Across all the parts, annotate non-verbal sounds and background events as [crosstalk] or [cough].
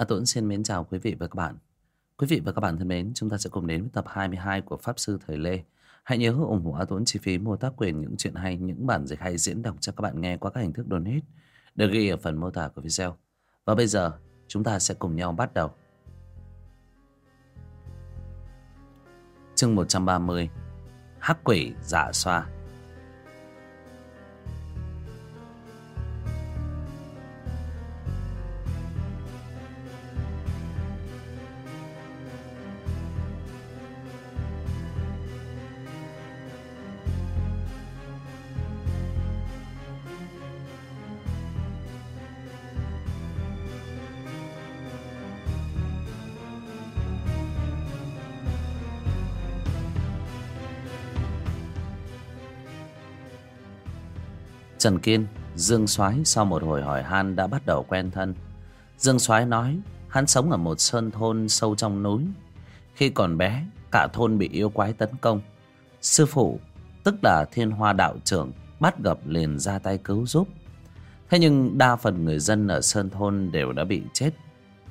A Tuấn xin mến chào quý vị và các bạn. Quý vị và các bạn thân mến, chúng ta sẽ cùng đến với tập 22 của Pháp Sư Thời Lê. Hãy nhớ ủng hộ A Tuấn chi phí mua tác quyền những chuyện hay, những bản dịch hay diễn đọc cho các bạn nghe qua các hình thức donate được ghi ở phần mô tả của video. Và bây giờ, chúng ta sẽ cùng nhau bắt đầu. Chương 130 Hắc quỷ giả xoa Trần Kiên, Dương Soái sau một hồi hỏi han đã bắt đầu quen thân. Dương Soái nói hắn sống ở một sơn thôn sâu trong núi. Khi còn bé, cả thôn bị yêu quái tấn công. Sư phụ, tức là thiên hoa đạo trưởng, bắt gặp liền ra tay cứu giúp. Thế nhưng đa phần người dân ở sơn thôn đều đã bị chết.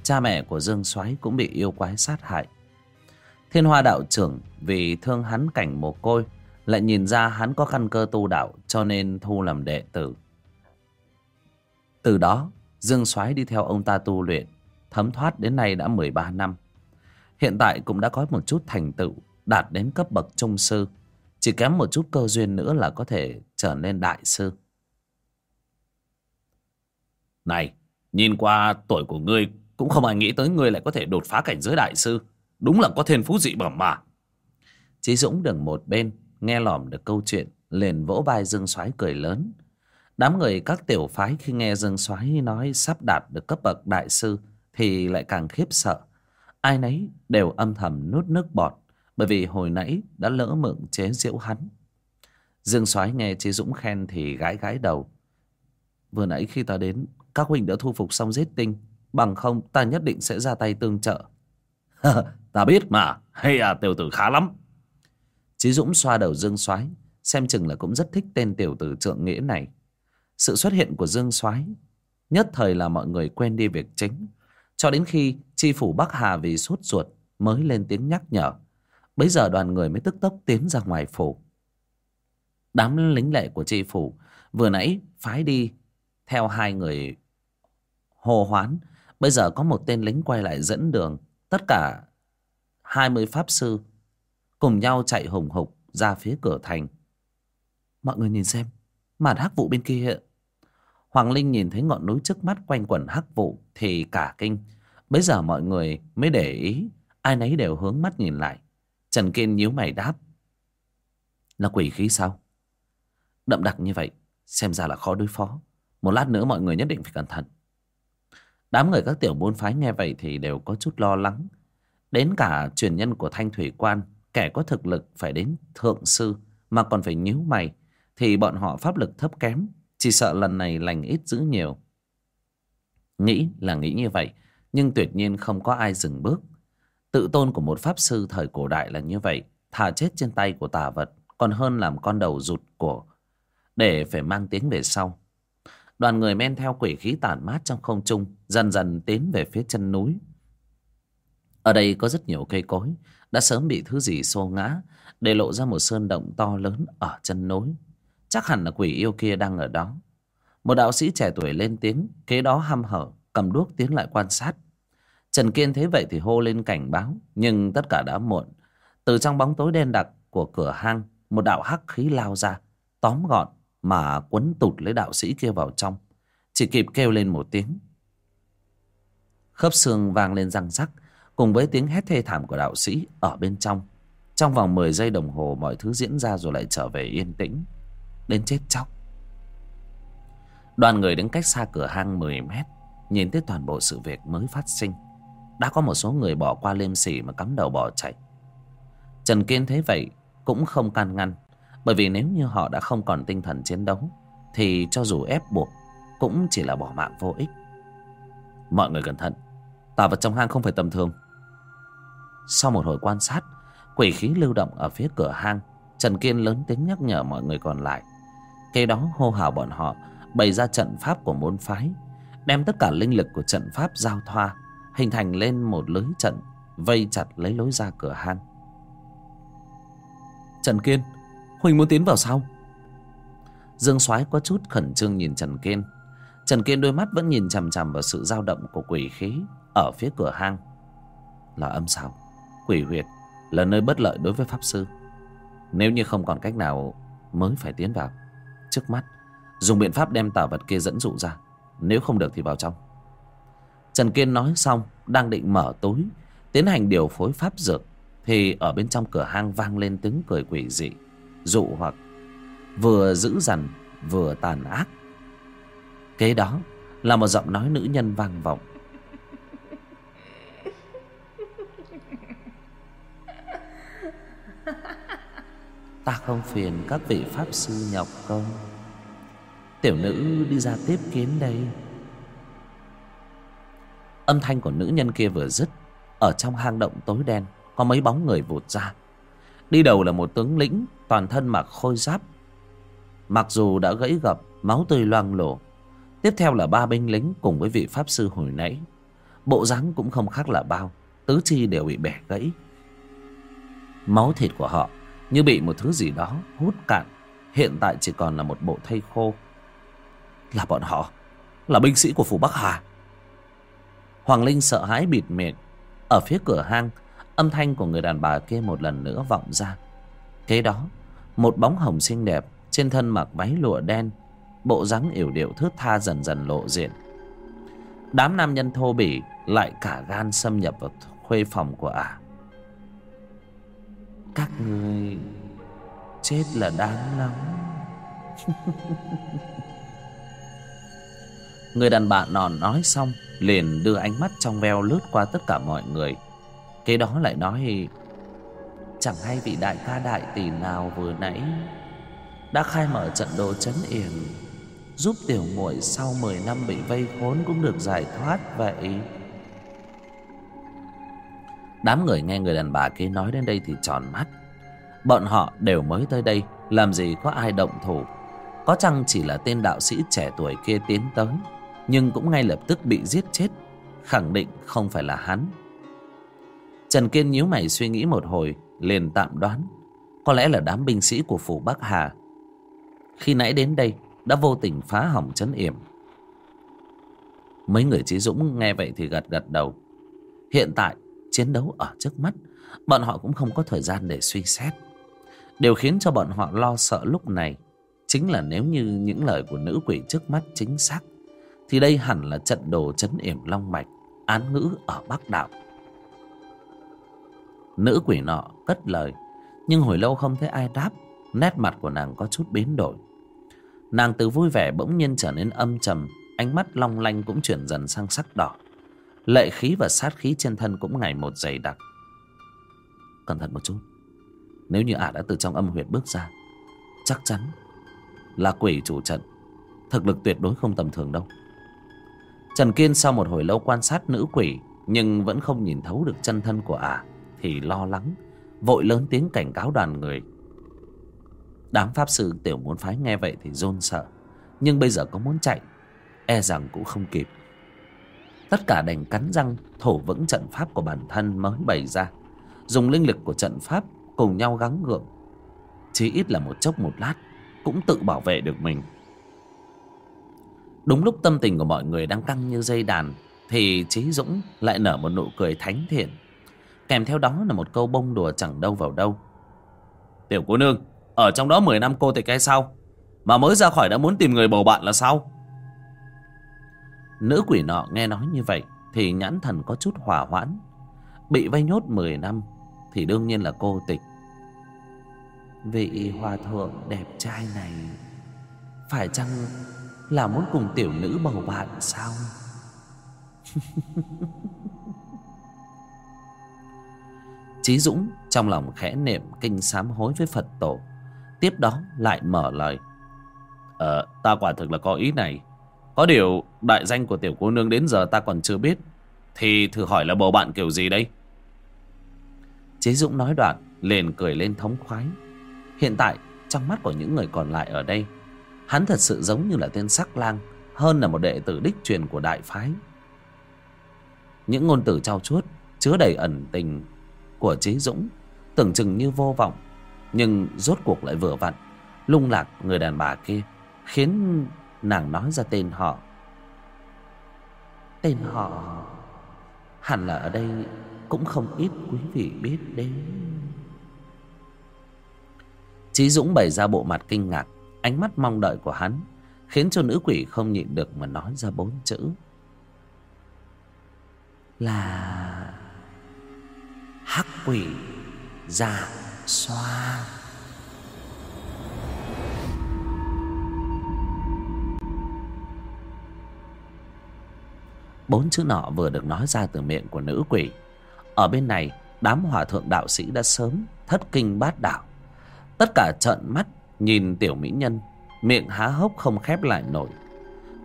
Cha mẹ của Dương Soái cũng bị yêu quái sát hại. Thiên hoa đạo trưởng vì thương hắn cảnh mồ côi lại nhìn ra hắn có căn cơ tu đạo cho nên thu làm đệ tử. Từ đó, Dương Soái đi theo ông ta tu luyện, thấm thoát đến nay đã 13 năm. Hiện tại cũng đã có một chút thành tựu, đạt đến cấp bậc trung sư. Chỉ kém một chút cơ duyên nữa là có thể trở nên đại sư. Này, nhìn qua tuổi của ngươi cũng không ai nghĩ tới ngươi lại có thể đột phá cảnh giới đại sư. Đúng là có thiên phú dị bẩm mà. Chí Dũng đứng một bên nghe lỏm được câu chuyện, liền vỗ vai dương soái cười lớn. Đám người các tiểu phái khi nghe dương soái nói sắp đạt được cấp bậc đại sư thì lại càng khiếp sợ. Ai nấy đều âm thầm nuốt nước bọt, bởi vì hồi nãy đã lỡ mượn chế giễu hắn. Dương soái nghe chế dũng khen thì gãi gãi đầu. Vừa nãy khi ta đến, các huynh đã thu phục xong giết tinh, bằng không ta nhất định sẽ ra tay tương trợ. [laughs] Ta biết mà, hay à tiểu tử khá lắm. Chí Dũng xoa đầu Dương Soái, xem chừng là cũng rất thích tên tiểu tử trượng nghĩa này. Sự xuất hiện của Dương Soái nhất thời là mọi người quên đi việc chính, cho đến khi chi phủ Bắc Hà vì sốt ruột mới lên tiếng nhắc nhở. Bấy giờ đoàn người mới tức tốc tiến ra ngoài phủ. Đám lính lệ của chi phủ vừa nãy phái đi theo hai người hồ hoán. Bây giờ có một tên lính quay lại dẫn đường. Tất cả hai mươi pháp sư cùng nhau chạy hùng hục ra phía cửa thành. Mọi người nhìn xem, màn hắc vụ bên kia. Hoàng Linh nhìn thấy ngọn núi trước mắt quanh quẩn hắc vụ thì cả kinh. Bây giờ mọi người mới để ý, ai nấy đều hướng mắt nhìn lại. Trần Kiên nhíu mày đáp. Là quỷ khí sao? Đậm đặc như vậy, xem ra là khó đối phó. Một lát nữa mọi người nhất định phải cẩn thận. Đám người các tiểu môn phái nghe vậy thì đều có chút lo lắng. Đến cả truyền nhân của Thanh Thủy Quan kẻ có thực lực phải đến thượng sư, mà còn phải nhíu mày, thì bọn họ pháp lực thấp kém, chỉ sợ lần này lành ít dữ nhiều. Nghĩ là nghĩ như vậy, nhưng tuyệt nhiên không có ai dừng bước. Tự tôn của một pháp sư thời cổ đại là như vậy, thà chết trên tay của tà vật, còn hơn làm con đầu rụt của để phải mang tiếng về sau. Đoàn người men theo quỷ khí tản mát trong không trung, dần dần tiến về phía chân núi. Ở đây có rất nhiều cây cối đã sớm bị thứ gì xô ngã, để lộ ra một sơn động to lớn ở chân núi. Chắc hẳn là quỷ yêu kia đang ở đó. Một đạo sĩ trẻ tuổi lên tiếng, kế đó hăm hở, cầm đuốc tiến lại quan sát. Trần kiên thấy vậy thì hô lên cảnh báo, nhưng tất cả đã muộn. Từ trong bóng tối đen đặc của cửa hang, một đạo hắc khí lao ra, tóm gọn mà quấn tụt lấy đạo sĩ kia vào trong. Chỉ kịp kêu lên một tiếng. Khớp xương vang lên răng rắc cùng với tiếng hét thê thảm của đạo sĩ ở bên trong trong vòng mười giây đồng hồ mọi thứ diễn ra rồi lại trở về yên tĩnh, đến chết chóc. Đoàn người đứng cách xa cửa hang mười mét, nhìn thấy toàn bộ sự việc mới phát sinh. Đã có một số người bỏ qua liêm sỉ mà cắm đầu bỏ chạy. Trần kiên thấy vậy cũng không can ngăn, bởi vì nếu như họ đã không còn tinh thần chiến đấu, thì cho dù ép buộc, cũng chỉ là bỏ mạng vô ích. Mọi người cẩn thận, tà vật trong hang không phải tầm thường sau một hồi quan sát, quỷ khí lưu động ở phía cửa hang, trần kiên lớn tiếng nhắc nhở mọi người còn lại. Kế đó, hô hào bọn họ, bày ra trận pháp của môn phái, đem tất cả linh lực của trận pháp giao thoa, hình thành lên một lưới trận, vây chặt lấy lối ra cửa hang. Trần kiên, huỳnh muốn tiến vào sau dương soái có chút khẩn trương nhìn trần kiên. Trần kiên đôi mắt vẫn nhìn chằm chằm vào sự dao động của quỷ khí ở phía cửa hang. Là âm sao? Quỷ huyệt là nơi bất lợi đối với pháp sư. Nếu như không còn cách nào mới phải tiến vào, trước mắt, dùng biện pháp đem tả vật kia dẫn dụ ra, nếu không được thì vào trong. Trần kiên nói xong, đang định mở túi, tiến hành điều phối pháp dược, thì ở bên trong cửa hang vang lên tiếng cười quỷ dị, dụ hoặc vừa dữ dằn vừa tàn ác. Kế đó, là một giọng nói nữ nhân vang vọng. [laughs] ta không phiền các vị pháp sư nhọc công. Tiểu nữ đi ra tiếp kiến đây. Âm thanh của nữ nhân kia vừa dứt, ở trong hang động tối đen, có mấy bóng người vụt ra. Đi đầu là một tướng lĩnh, toàn thân mặc khôi giáp. Mặc dù đã gãy gập, máu tươi loang lổ, tiếp theo là ba binh lính cùng với vị pháp sư hồi nãy. Bộ dáng cũng không khác là bao, tứ chi đều bị bẻ gãy máu thịt của họ, như bị một thứ gì đó hút cạn. Hiện tại chỉ còn là một bộ thây khô. Là bọn họ? Là binh sĩ của phủ bắc hà? Hoàng linh sợ hãi bịt miệng. Ở phía cửa hang, âm thanh của người đàn bà kia một lần nữa vọng ra. Kế đó, một bóng hồng xinh đẹp trên thân mặc váy lụa đen, bộ dáng yểu điệu thướt tha dần dần lộ diện. Đám nam nhân thô bỉ lại cả gan xâm nhập vào khuê phòng của ả các người chết là đáng lắm. [laughs] Người đàn bà nòn nói xong, liền đưa ánh mắt trong veo lướt qua tất cả mọi người. Kế đó lại nói, chẳng hay vị đại ca đại tỷ nào vừa nãy đã khai mở trận đồ chấn yểm, giúp tiểu muội sau 10 năm bị vây khốn cũng được giải thoát vậy? Đám người nghe người đàn bà kia nói đến đây thì tròn mắt. Bọn họ đều mới tới đây, làm gì có ai động thủ. Có chăng chỉ là tên đạo sĩ trẻ tuổi kia tiến tới, nhưng cũng ngay lập tức bị giết chết, khẳng định không phải là hắn. Trần kiên nhíu mày suy nghĩ một hồi, liền tạm đoán, có lẽ là đám binh sĩ của phủ bắc hà. Khi nãy đến đây, đã vô tình phá hỏng chấn yểm. Mấy người trí dũng nghe vậy thì gật gật đầu. Hiện tại chiến đấu ở trước mắt, bọn họ cũng không có thời gian để suy xét. Điều khiến cho bọn họ lo sợ lúc này chính là nếu như những lời của nữ quỷ trước mắt chính xác, thì đây hẳn là trận đồ chấn yểm long mạch, án ngữ ở bắc đạo. Nữ quỷ nọ cất lời, nhưng hồi lâu không thấy ai đáp, nét mặt của nàng có chút biến đổi. Nàng từ vui vẻ bỗng nhiên trở nên âm trầm, ánh mắt long lanh cũng chuyển dần sang sắc đỏ lệ khí và sát khí trên thân cũng ngày một dày đặc. Cẩn thận một chút. Nếu như ả đã từ trong âm huyệt bước ra, chắc chắn là quỷ chủ trận. Thực lực tuyệt đối không tầm thường đâu. Trần kiên sau một hồi lâu quan sát nữ quỷ, nhưng vẫn không nhìn thấu được chân thân của ả, thì lo lắng, vội lớn tiếng cảnh cáo đoàn người. Đám pháp sư tiểu muốn phái nghe vậy thì rôn sợ, nhưng bây giờ có muốn chạy e rằng cũng không kịp tất cả đành cắn răng, thổ vững trận pháp của bản thân mới bày ra. Dùng linh lực của trận pháp cùng nhau gắng gượng. Chí ít là một chốc một lát, cũng tự bảo vệ được mình. Đúng lúc tâm tình của mọi người đang căng như dây đàn, thì trí dũng lại nở một nụ cười thánh thiện. Kèm theo đó là một câu bông đùa chẳng đâu vào đâu. Tiểu cô nương, ở trong đó 10 năm cô thì cái sao? Mà mới ra khỏi đã muốn tìm người bầu bạn là sao? Nữ quỷ nọ nghe nói như vậy thì nhãn thần có chút hỏa hoãn. Bị vây nhốt 10 năm thì đương nhiên là cô tịch. Vị hòa thượng đẹp trai này, phải chăng là muốn cùng tiểu nữ bầu bạn sao? [laughs] Chí Dũng trong lòng khẽ niệm kinh sám hối với Phật tổ, Tiếp đó lại mở lời. Ờ ta quả thực là có ý này. Có điều, đại danh của tiểu cô nương đến giờ ta còn chưa biết. Thì thử hỏi là bầu bạn kiểu gì đây? Chế Dũng nói đoạn, liền cười lên thống khoái. Hiện tại, trong mắt của những người còn lại ở đây, Hắn thật sự giống như là tên sắc lang, Hơn là một đệ tử đích truyền của đại phái. Những ngôn từ trao chuốt chứa đầy ẩn tình của chế Dũng, tưởng chừng như vô vọng, nhưng rốt cuộc lại vừa vặn, lung lạc người đàn bà kia, khiến nàng nói ra tên họ. Tên họ hẳn là ở đây cũng không ít quý vị biết đến. Chí Dũng bày ra bộ mặt kinh ngạc, ánh mắt mong đợi của hắn, khiến cho nữ quỷ không nhịn được mà nói ra bốn chữ. Là hắc quỷ dạ xoa. Bốn chữ nọ vừa được nói ra từ miệng của nữ quỷ. Ở bên này, đám hòa thượng đạo sĩ đã sớm thất kinh bát đạo. Tất cả trợn mắt nhìn tiểu mỹ nhân, miệng há hốc không khép lại nổi.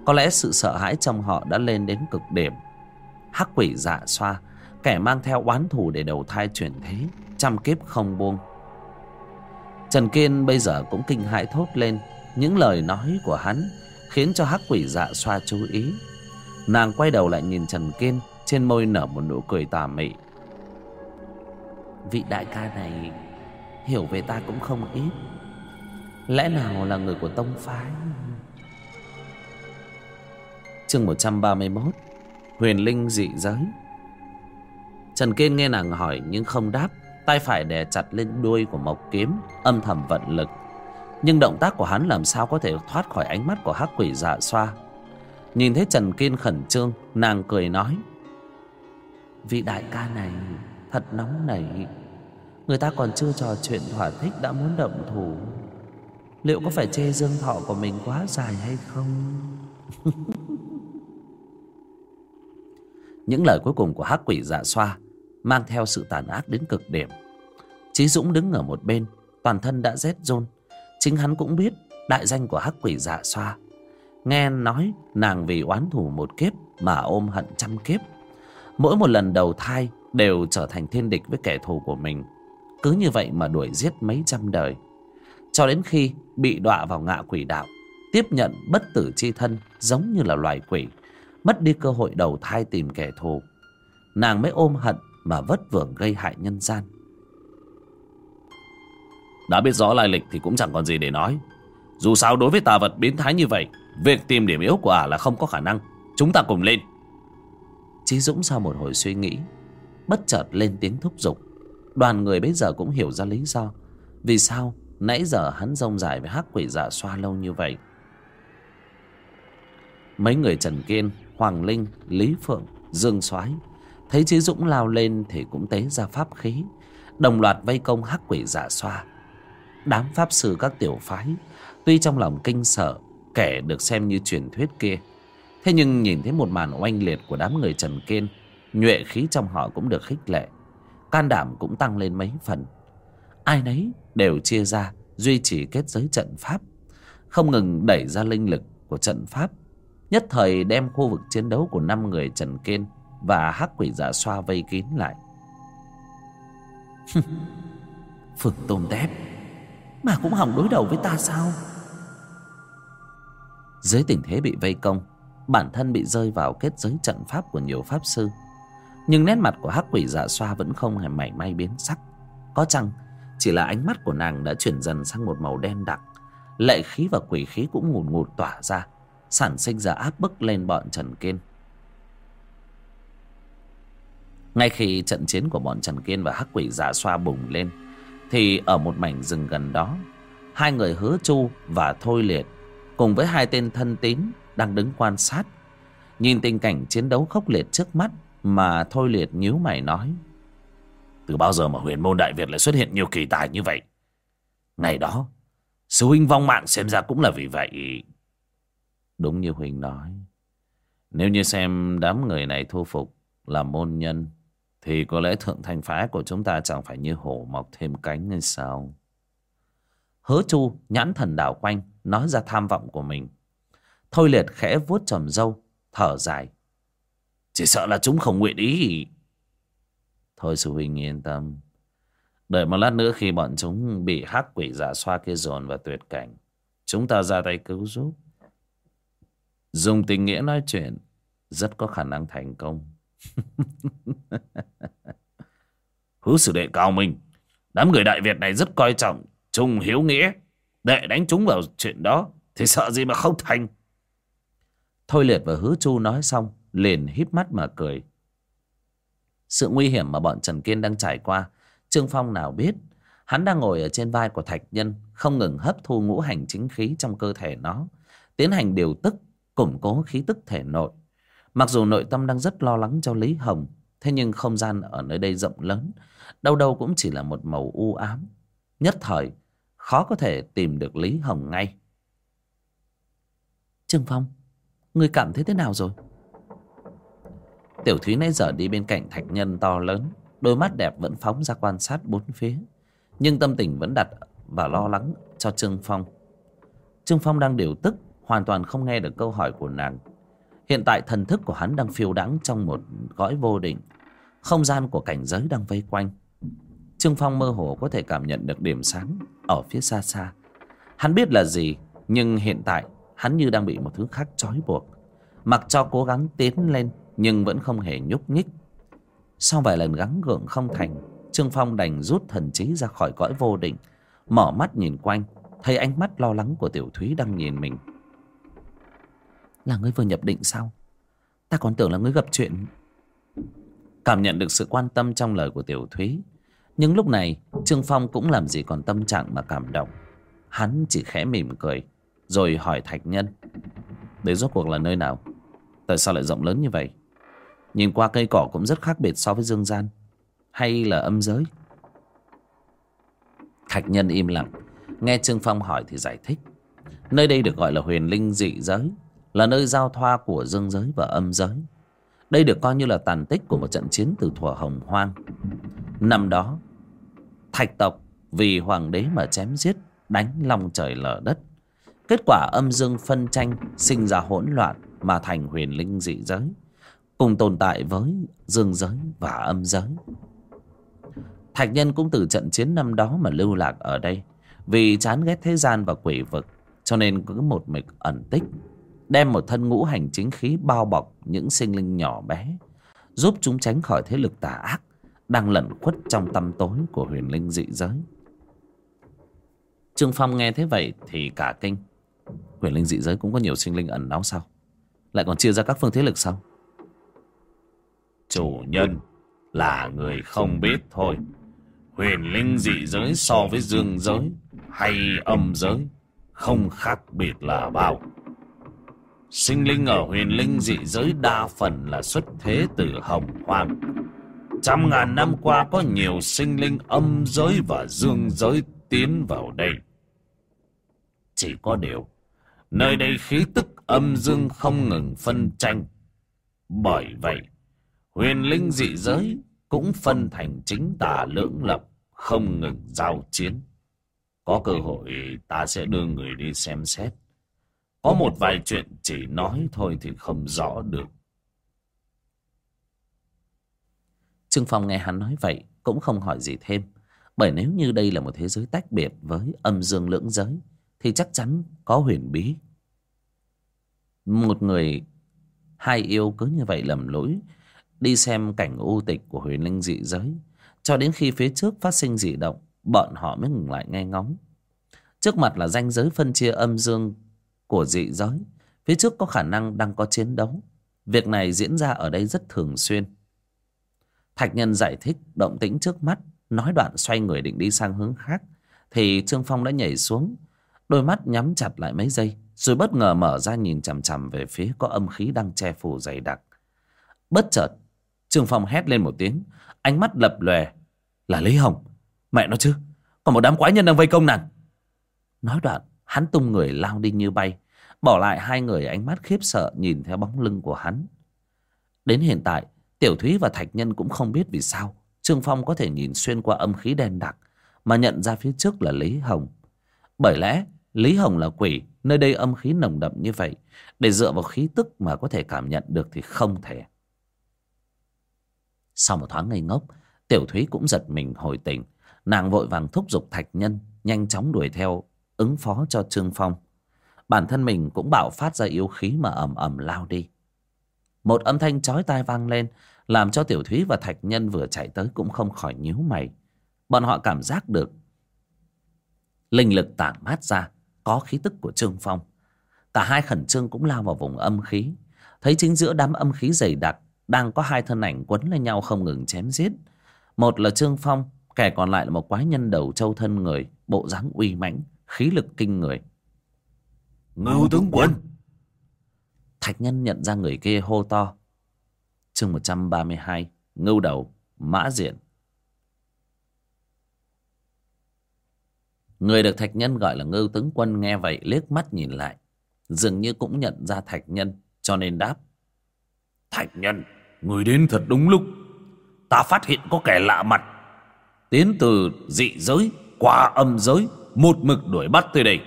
Có lẽ sự sợ hãi trong họ đã lên đến cực điểm. Hắc quỷ dạ xoa, kẻ mang theo oán thù để đầu thai chuyển thế, trăm kiếp không buông. Trần kiên bây giờ cũng kinh hãi thốt lên, những lời nói của hắn khiến cho hắc quỷ dạ xoa chú ý nàng quay đầu lại nhìn trần kiên trên môi nở một nụ cười tà mị. Vị đại ca này hiểu về ta cũng không ít. Lẽ nào là người của tông phái? Chương một trăm ba mươi 131 huyền linh dị giới. Trần kiên nghe nàng hỏi nhưng không đáp tay phải đè chặt lên đuôi của mộc kiếm âm thầm vận lực. Nhưng động tác của hắn làm sao có thể thoát khỏi ánh mắt của hắc quỷ dạ xoa nhìn thấy trần kiên khẩn trương, nàng cười nói. Vị đại ca này, thật nóng nảy. Người ta còn chưa trò chuyện thỏa thích, đã muốn động thủ. Liệu có phải chê dương thọ của mình quá dài hay không? [laughs] Những lời cuối cùng của hắc quỷ dạ xoa mang theo sự tàn ác đến cực điểm. Chí dũng đứng ở một bên, toàn thân đã rét rôn chính hắn cũng biết đại danh của hắc quỷ dạ xoa nghe nói nàng vì oán thù một kiếp mà ôm hận trăm kiếp. Mỗi một lần đầu thai đều trở thành thiên địch với kẻ thù của mình. Cứ như vậy mà đuổi giết mấy trăm đời. Cho đến khi bị đọa vào ngạ quỷ đạo, tiếp nhận bất tử chi thân giống như là loài quỷ, mất đi cơ hội đầu thai tìm kẻ thù, nàng mới ôm hận mà vất vưởng gây hại nhân gian. Đã biết rõ lai lịch thì cũng chẳng còn gì để nói. Dù sao đối với tà vật biến thái như vậy việc tìm điểm yếu của ả là không có khả năng. Chúng ta cùng lên. Chí dũng sau một hồi suy nghĩ, bất chợt lên tiếng thúc giục. Đoàn người bây giờ cũng hiểu ra lý do vì sao nãy giờ hắn rông dài với hắc quỷ giả xoa lâu như vậy. Mấy người trần kiên, hoàng linh, lý phượng, dương soái thấy chí dũng lao lên thì cũng tế ra pháp khí, đồng loạt vây công hắc quỷ giả xoa. Đám pháp sư các tiểu phái tuy trong lòng kinh sợ kẻ được xem như truyền thuyết kia. Thế nhưng nhìn thấy một màn oanh liệt của đám người trần kiên, nhuệ khí trong họ cũng được khích lệ, can đảm cũng tăng lên mấy phần. Ai nấy đều chia ra, duy trì kết giới trận pháp, không ngừng đẩy ra linh lực của trận pháp, nhất thời đem khu vực chiến đấu của năm người trần kiên và hắc quỷ giả xoa vây kín lại. [laughs] Phượng tôn tép, mà cũng hỏng đối đầu với ta sao? Dưới tình thế bị vây công, bản thân bị rơi vào kết giới trận pháp của nhiều pháp sư. Nhưng nét mặt của hắc quỷ dạ xoa vẫn không hề mảy may biến sắc. Có chăng chỉ là ánh mắt của nàng đã chuyển dần sang một màu đen đặc, lệ khí và quỷ khí cũng ngùn ngụt tỏa ra, sản sinh ra áp bức lên bọn trần kiên. Ngay khi trận chiến của bọn trần kiên và hắc quỷ dạ xoa bùng lên, thì ở một mảnh rừng gần đó, hai người hứa chu và thôi liệt cùng với hai tên thân tín đang đứng quan sát. Nhìn tình cảnh chiến đấu khốc liệt trước mắt mà thôi liệt nhíu mày nói, từ bao giờ mà huyền môn đại việt lại xuất hiện nhiều kỳ tài như vậy? Ngày đó sư huynh vong mạng xem ra cũng là vì vậy. Đúng như huỳnh nói, nếu như xem đám người này thu phục là môn nhân, thì có lẽ thượng thành phái của chúng ta chẳng phải như hổ mọc thêm cánh hay sao? Hứa chu nhãn thần đảo quanh nói ra tham vọng của mình. Thôi liệt khẽ vuốt trầm râu, thở dài. Chỉ sợ là chúng không nguyện ý. Thôi sư huynh, yên tâm. Đợi một lát nữa khi bọn chúng bị hắc quỷ giả xoa kia dồn vào tuyệt cảnh, chúng ta ra tay cứu giúp. Dùng tình nghĩa nói chuyện, rất có khả năng thành công. [laughs] Hứa sử đệ cao minh, đám người đại việt này rất coi trọng trung hiếu nghĩa đệ đánh chúng vào chuyện đó, thì sợ gì mà không thành. Thôi liệt và hứa chu nói xong, liền híp mắt mà cười. Sự nguy hiểm mà bọn trần kiên đang trải qua, trương phong nào biết, hắn đang ngồi ở trên vai của thạch nhân, không ngừng hấp thu ngũ hành chính khí trong cơ thể nó, tiến hành điều tức, củng cố khí tức thể nội. Mặc dù nội tâm đang rất lo lắng cho lý hồng, thế nhưng không gian ở nơi đây rộng lớn, đâu đâu cũng chỉ là một màu u ám. Nhất thời khó có thể tìm được lý hồng ngay. Trương phong, người cảm thấy thế nào rồi? Tiểu thúy nãy giờ đi bên cạnh thạch nhân to lớn, đôi mắt đẹp vẫn phóng ra quan sát bốn phía, nhưng tâm tình vẫn đặt và lo lắng cho trương phong. Trương phong đang điều tức, hoàn toàn không nghe được câu hỏi của nàng. Hiện tại thần thức của hắn đang phiêu đãng trong một cõi vô định, không gian của cảnh giới đang vây quanh trương phong mơ hồ có thể cảm nhận được điểm sáng ở phía xa xa. Hắn biết là gì, nhưng hiện tại hắn như đang bị một thứ khác trói buộc. Mặc cho cố gắng tiến lên, nhưng vẫn không hề nhúc nhích. Sau vài lần gắng gượng không thành, trương phong đành rút thần trí ra khỏi cõi vô định, mở mắt nhìn quanh, thấy ánh mắt lo lắng của tiểu thúy đang nhìn mình. Là ngươi vừa nhập định sao? Ta còn tưởng là ngươi gặp chuyện. Cảm nhận được sự quan tâm trong lời của tiểu thúy nhưng lúc này, trương phong cũng làm gì còn tâm trạng mà cảm động. Hắn chỉ khẽ mỉm cười, rồi hỏi thạch nhân đấy rốt cuộc là nơi nào? Tại sao lại rộng lớn như vậy? Nhìn qua cây cỏ cũng rất khác biệt so với dương gian, hay là âm giới? Thạch nhân im lặng, nghe trương phong hỏi thì giải thích. Nơi đây được gọi là huyền linh dị giới, là nơi giao thoa của dương giới và âm giới đây được coi như là tàn tích của một trận chiến từ thuở hồng hoang. Năm đó, thạch tộc vì hoàng đế mà chém giết, đánh long trời lở đất. Kết quả âm dương phân tranh sinh ra hỗn loạn mà thành huyền linh dị giới, cùng tồn tại với dương giới và âm giới. Thạch nhân cũng từ trận chiến năm đó mà lưu lạc ở đây vì chán ghét thế gian và quỷ vực, cho nên cứ một mực ẩn tích đem một thân ngũ hành chính khí bao bọc những sinh linh nhỏ bé, giúp chúng tránh khỏi thế lực tà ác đang lẩn khuất trong tăm tối của huyền linh dị giới. Trương phong nghe thế vậy thì cả kinh. Huyền linh dị giới cũng có nhiều sinh linh ẩn náu sao? Lại còn chia ra các phương thế lực sao? Chủ nhân là người không biết thôi. Huyền linh dị giới so với dương giới hay âm giới không khác biệt là bao sinh linh ở huyền linh dị giới đa phần là xuất thế từ hồng hoang. Trăm ngàn năm qua có nhiều sinh linh âm giới và dương giới tiến vào đây. Chỉ có điều, nơi đây khí tức âm dương không ngừng phân tranh. Bởi vậy, huyền linh dị giới cũng phân thành chính tà lưỡng lập, không ngừng giao chiến. Có cơ hội, ta sẽ đưa người đi xem xét có một vài chuyện chỉ nói thôi thì không rõ được. Trương phong nghe hắn nói vậy cũng không hỏi gì thêm, bởi nếu như đây là một thế giới tách biệt với âm dương lưỡng giới, thì chắc chắn có huyền bí. Một người hai yêu cứ như vậy lầm lỗi, đi xem cảnh u tịch của huyền linh dị giới, cho đến khi phía trước phát sinh dị động, bọn họ mới ngừng lại nghe ngóng. Trước mặt là ranh giới phân chia âm dương của dị giới. Phía trước có khả năng đang có chiến đấu. Việc này diễn ra ở đây rất thường xuyên. Thạch nhân giải thích, động tĩnh trước mắt, nói đoạn xoay người định đi sang hướng khác, thì trương phong đã nhảy xuống, đôi mắt nhắm chặt lại mấy giây, rồi bất ngờ mở ra nhìn chằm chằm về phía có âm khí đang che phủ dày đặc. Bất chợt, trương phong hét lên một tiếng, ánh mắt lập lòe. Là lý hồng, mẹ nó chứ còn một đám quái nhân đang vây công nàng. Nói đoạn hắn tung người lao đi như bay, bỏ lại hai người ánh mắt khiếp sợ nhìn theo bóng lưng của hắn. Đến hiện tại, tiểu thúy và thạch nhân cũng không biết vì sao trương phong có thể nhìn xuyên qua âm khí đen đặc mà nhận ra phía trước là lý hồng. Bởi lẽ, lý hồng là quỷ, nơi đây âm khí nồng đậm như vậy, để dựa vào khí tức mà có thể cảm nhận được thì không thể. Sau một thoáng ngây ngốc, tiểu thúy cũng giật mình hồi tỉnh. Nàng vội vàng thúc giục thạch nhân nhanh chóng đuổi theo ứng phó cho trương phong. Bản thân mình cũng bạo phát ra yếu khí mà ầm ầm lao đi. Một âm thanh chói tai vang lên, làm cho tiểu thúy và thạch nhân vừa chạy tới cũng không khỏi nhíu mày. Bọn họ cảm giác được linh lực tản mát ra, có khí tức của trương phong. Cả hai khẩn trương cũng lao vào vùng âm khí. Thấy chính giữa đám âm khí dày đặc, đang có hai thân ảnh quấn lên nhau không ngừng chém giết. Một là trương phong, kẻ còn lại là một quái nhân đầu trâu thân người, bộ dáng uy mãnh khí lực kinh người. Ngưu tướng quân thạch nhân nhận ra người kia hô to. Chương một trăm ba mươi hai ngưu đầu mã diện. Người được thạch nhân gọi là ngưu tướng quân nghe vậy liếc mắt nhìn lại dường như cũng nhận ra thạch nhân cho nên đáp. Thạch nhân người đến thật đúng lúc. Ta phát hiện có kẻ lạ mặt. Tiến từ dị giới qua âm giới một mực đuổi bắt tới đây.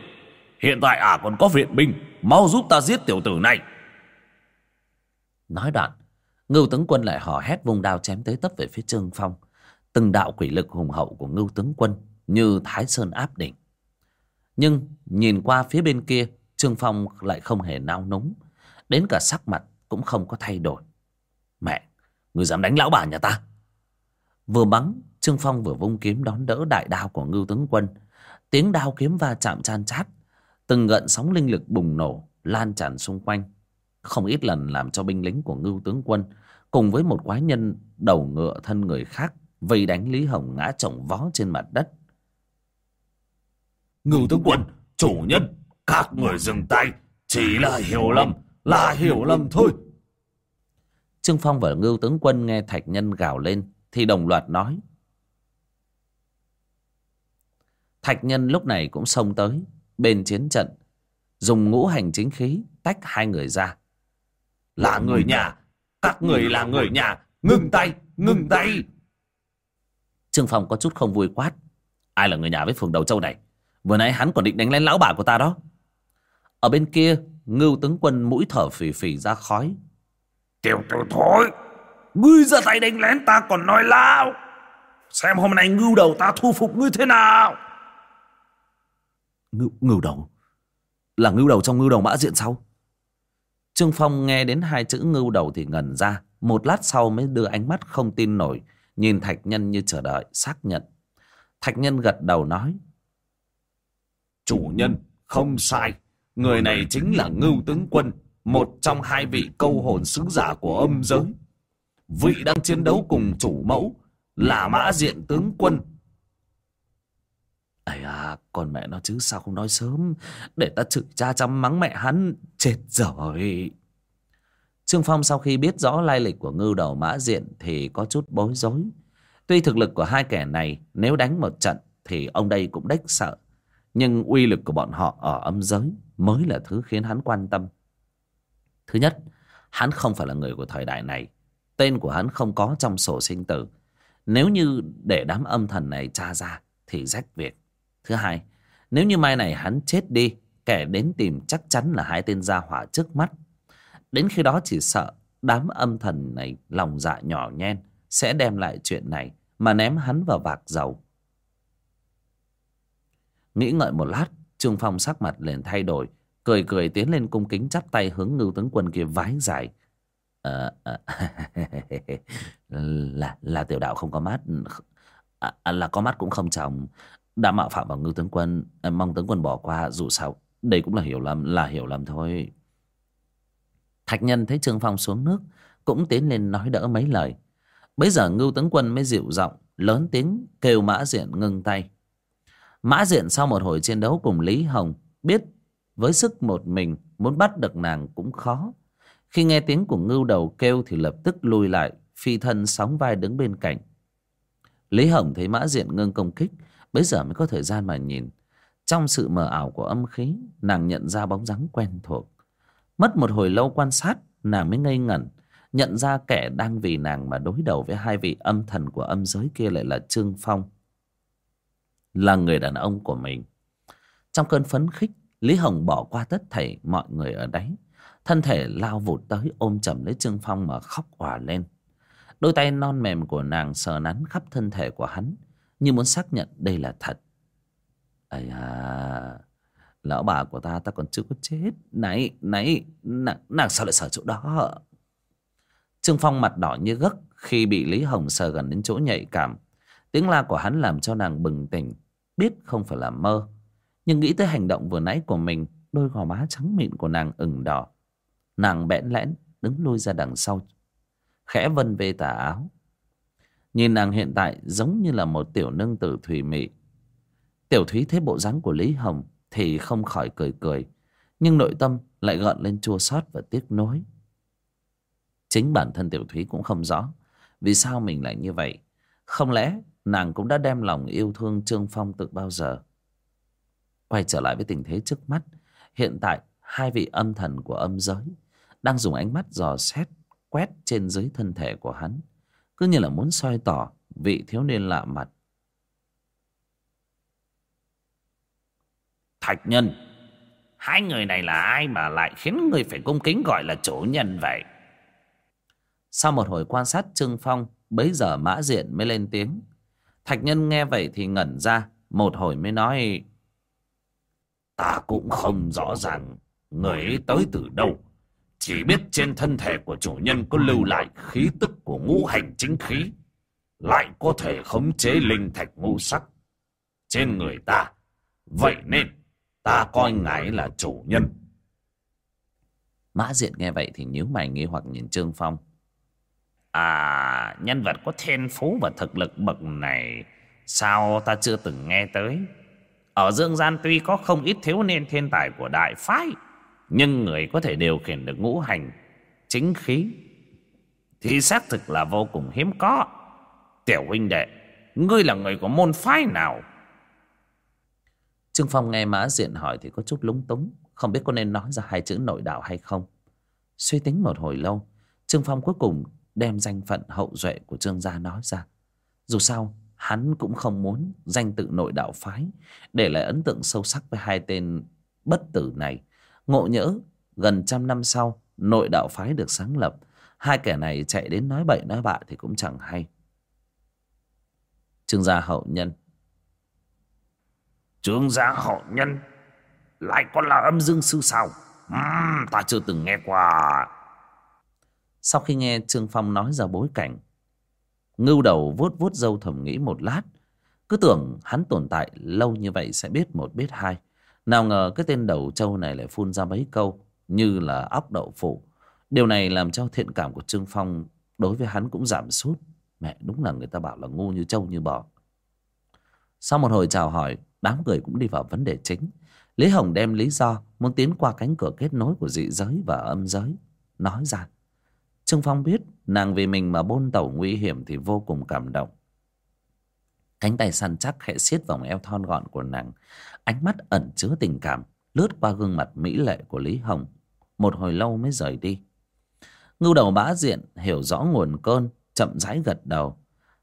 Hiện tại ả à còn có viện binh, mau giúp ta giết tiểu tử này. Nói đoạn, ngưu tướng quân lại hò hét vùng đao chém tới tấp về phía trương phong. Từng đạo quỷ lực hùng hậu của ngưu tướng quân như thái sơn áp đỉnh. Nhưng nhìn qua phía bên kia, trương phong lại không hề nao núng. Đến cả sắc mặt cũng không có thay đổi. Mẹ người dám đánh lão bà nhà ta. Vừa bắn, trương phong vừa vung kiếm đón đỡ đại đao của ngưu tướng quân tiếng đao kiếm va chạm chan chát. Từng gợn sóng linh lực bùng nổ lan tràn xung quanh. Không ít lần làm cho binh lính của ngưu tướng quân cùng với một quái nhân đầu ngựa thân người khác vây đánh lý hồng ngã chồng vó trên mặt đất. Ngưu tướng quân chủ nhân các người dừng tay. Chỉ là hiểu lầm là hiểu lầm thôi. Trương phong và ngưu tướng quân nghe thạch nhân gào lên thì đồng loạt nói thạch nhân lúc này cũng xông tới bên chiến trận dùng ngũ hành chính khí tách hai người ra. Là người nhà các người là người nhà. ngừng tay ngừng tay. trương phong có chút không vui quát. Ai là người nhà với phường đầu châu này? Vừa nãy hắn còn định đánh lên lão bà của ta đó. Ở bên kia ngưu tướng quân mũi thở phì phì ra khói. Tiểu tử thôi ngươi ra tay đánh lén ta còn nói lao xem hôm nay ngưu đầu ta thu phục ngươi thế nào ngưu, ngưu đầu. Là ngưu đầu trong ngưu đầu mã diện sau. Trương phong nghe đến hai chữ ngưu đầu thì ngẩn ra. Một lát sau mới đưa ánh mắt không tin nổi nhìn thạch nhân như chờ đợi xác nhận. Thạch nhân gật đầu nói chủ nhân không sai. Người này chính là ngưu tướng quân một trong hai vị câu hồn sứ giả của âm giới. Vị đang chiến đấu cùng chủ mẫu là mã diện tướng quân ấy à con mẹ nó chứ sao không nói sớm. Để ta chửi cha chăm mắng mẹ hắn, chết rồi. Trương phong sau khi biết rõ lai lịch của ngưu đầu mã diện thì có chút bối rối. Tuy thực lực của hai kẻ này nếu đánh một trận thì ông đây cũng đếch sợ, nhưng uy lực của bọn họ ở âm giới mới là thứ khiến hắn quan tâm. Thứ nhất, hắn không phải là người của thời đại này. Tên của hắn không có trong sổ sinh tử. Nếu như để đám âm thần này tra ra thì rách việc thứ hai nếu như mai này hắn chết đi kẻ đến tìm chắc chắn là hai tên gia hỏa trước mắt. Đến khi đó chỉ sợ đám âm thần này lòng dạ nhỏ nhen sẽ đem lại chuyện này mà ném hắn vào vạc dầu. Nghĩ ngợi một lát trương phong sắc mặt liền thay đổi cười cười tiến lên cung kính chắp tay hướng ngưu tướng quân kia vái dài. À, à, [laughs] là là tiểu đạo không có mắt à, à, là có mắt cũng không chồng đã mạo phạm vào ngưu tướng quân em mong tướng quân bỏ qua, dù sao, đây cũng là hiểu lầm, là hiểu lầm thôi. Thạch nhân thấy trương phong xuống nước, cũng tiến lên nói đỡ mấy lời. Bấy giờ ngưu tướng quân mới dịu giọng, lớn tiếng kêu mã diện ngưng tay. Mã diện sau một hồi chiến đấu cùng lý hồng, biết với sức một mình muốn bắt được nàng cũng khó. Khi nghe tiếng của ngưu đầu kêu thì lập tức lui lại, phi thân sóng vai đứng bên cạnh. Lý hồng thấy mã diện ngưng công kích bấy giờ mới có thời gian mà nhìn. Trong sự mờ ảo của âm khí, nàng nhận ra bóng dáng quen thuộc. Mất một hồi lâu quan sát, nàng mới ngây ngẩn. Nhận ra kẻ đang vì nàng mà đối đầu với hai vị âm thần của âm giới kia lại là trương phong. Là người đàn ông của mình. Trong cơn phấn khích, lý hồng bỏ qua tất thảy mọi người ở đấy. Thân thể lao vụt tới ôm chầm lấy trương phong mà khóc òa lên. Đôi tay non mềm của nàng sờ nắn khắp thân thể của hắn như muốn xác nhận đây là thật ây à lão bà của ta ta còn chưa có chết này này nàng, nàng sao lại sợ chỗ đó Trương Phong mặt đỏ như gấc khi bị Lý Hồng sờ gần đến chỗ nhạy cảm. Tiếng la của hắn làm cho nàng bừng tỉnh, biết không phải là mơ. Nhưng nghĩ tới hành động vừa nãy của mình, đôi gò má trắng mịn của nàng ửng đỏ. Nàng bẽn lẽn đứng lui ra đằng sau, khẽ vân về tà áo. Nhìn nàng hiện tại giống như là một tiểu nương tử thủy mị. Tiểu Thúy thấy bộ dáng của Lý Hồng thì không khỏi cười cười. Nhưng nội tâm lại gợn lên chua xót và tiếc nuối. Chính bản thân Tiểu Thúy cũng không rõ vì sao mình lại như vậy. Không lẽ nàng cũng đã đem lòng yêu thương Trương Phong từ bao giờ? Quay trở lại với tình thế trước mắt. Hiện tại hai vị âm thần của âm giới đang dùng ánh mắt dò xét, quét trên dưới thân thể của hắn cứ như là muốn soi tỏ vị thiếu niên lạ mặt. Thạch nhân hai người này là ai mà lại khiến người phải cung kính gọi là chủ nhân vậy? Sau một hồi quan sát trương phong bấy giờ mã diện mới lên tiếng. Thạch nhân nghe vậy thì ngẩn ra một hồi mới nói ta cũng không rõ ràng người ấy tới từ đâu chỉ biết trên thân thể của chủ nhân có lưu lại khí tức của ngũ hành chính khí, lại có thể khống chế linh thạch ngũ sắc trên người ta. Vậy nên, ta coi ngài là chủ nhân. Mã diện nghe vậy thì nhíu mày nghi hoặc nhìn trương phong. À nhân vật có thiên phú và thực lực bậc này, sao ta chưa từng nghe tới? Ở dương gian tuy có không ít thiếu niên thiên tài của đại phái nhưng người có thể điều khiển được ngũ hành chính khí, thì xác thực là vô cùng hiếm có. Tiểu huynh đệ, ngươi là người của môn phái nào? Trương phong nghe mã diện hỏi thì có chút lúng túng, không biết có nên nói ra hai chữ nội đạo hay không. Suy tính một hồi lâu, trương phong cuối cùng đem danh phận hậu duệ của trương gia nói ra. Dù sao, hắn cũng không muốn danh tự nội đạo phái để lại ấn tượng sâu sắc với hai tên bất tử này. Ngộ nhỡ gần trăm năm sau nội đạo phái được sáng lập. Hai kẻ này chạy đến nói bậy nói bạ thì cũng chẳng hay. Trương gia hậu nhân trương gia hậu nhân lại còn là âm dương sư sao? Uhm, ta chưa từng nghe qua. Sau khi nghe trương phong nói ra bối cảnh ngưu đầu vuốt vuốt râu thầm nghĩ một lát. Cứ tưởng hắn tồn tại lâu như vậy sẽ biết một biết hai nào ngờ cái tên đầu trâu này lại phun ra mấy câu như là óc đậu phụ. Điều này làm cho thiện cảm của Trương Phong đối với hắn cũng giảm sút. Mẹ đúng là người ta bảo là ngu như trâu như bò. Sau một hồi chào hỏi, đám người cũng đi vào vấn đề chính. Lý Hồng đem lý do muốn tiến qua cánh cửa kết nối của dị giới và âm giới. Nói ra, Trương Phong biết nàng vì mình mà bôn tẩu nguy hiểm thì vô cùng cảm động. Cánh tay săn chắc khẽ xiết vòng eo thon gọn của nàng. Ánh mắt ẩn chứa tình cảm, Lướt qua gương mặt mỹ lệ của Lý Hồng. Một hồi lâu mới rời đi. Ngưu đầu bã diện, hiểu rõ nguồn cơn, Chậm rãi gật đầu.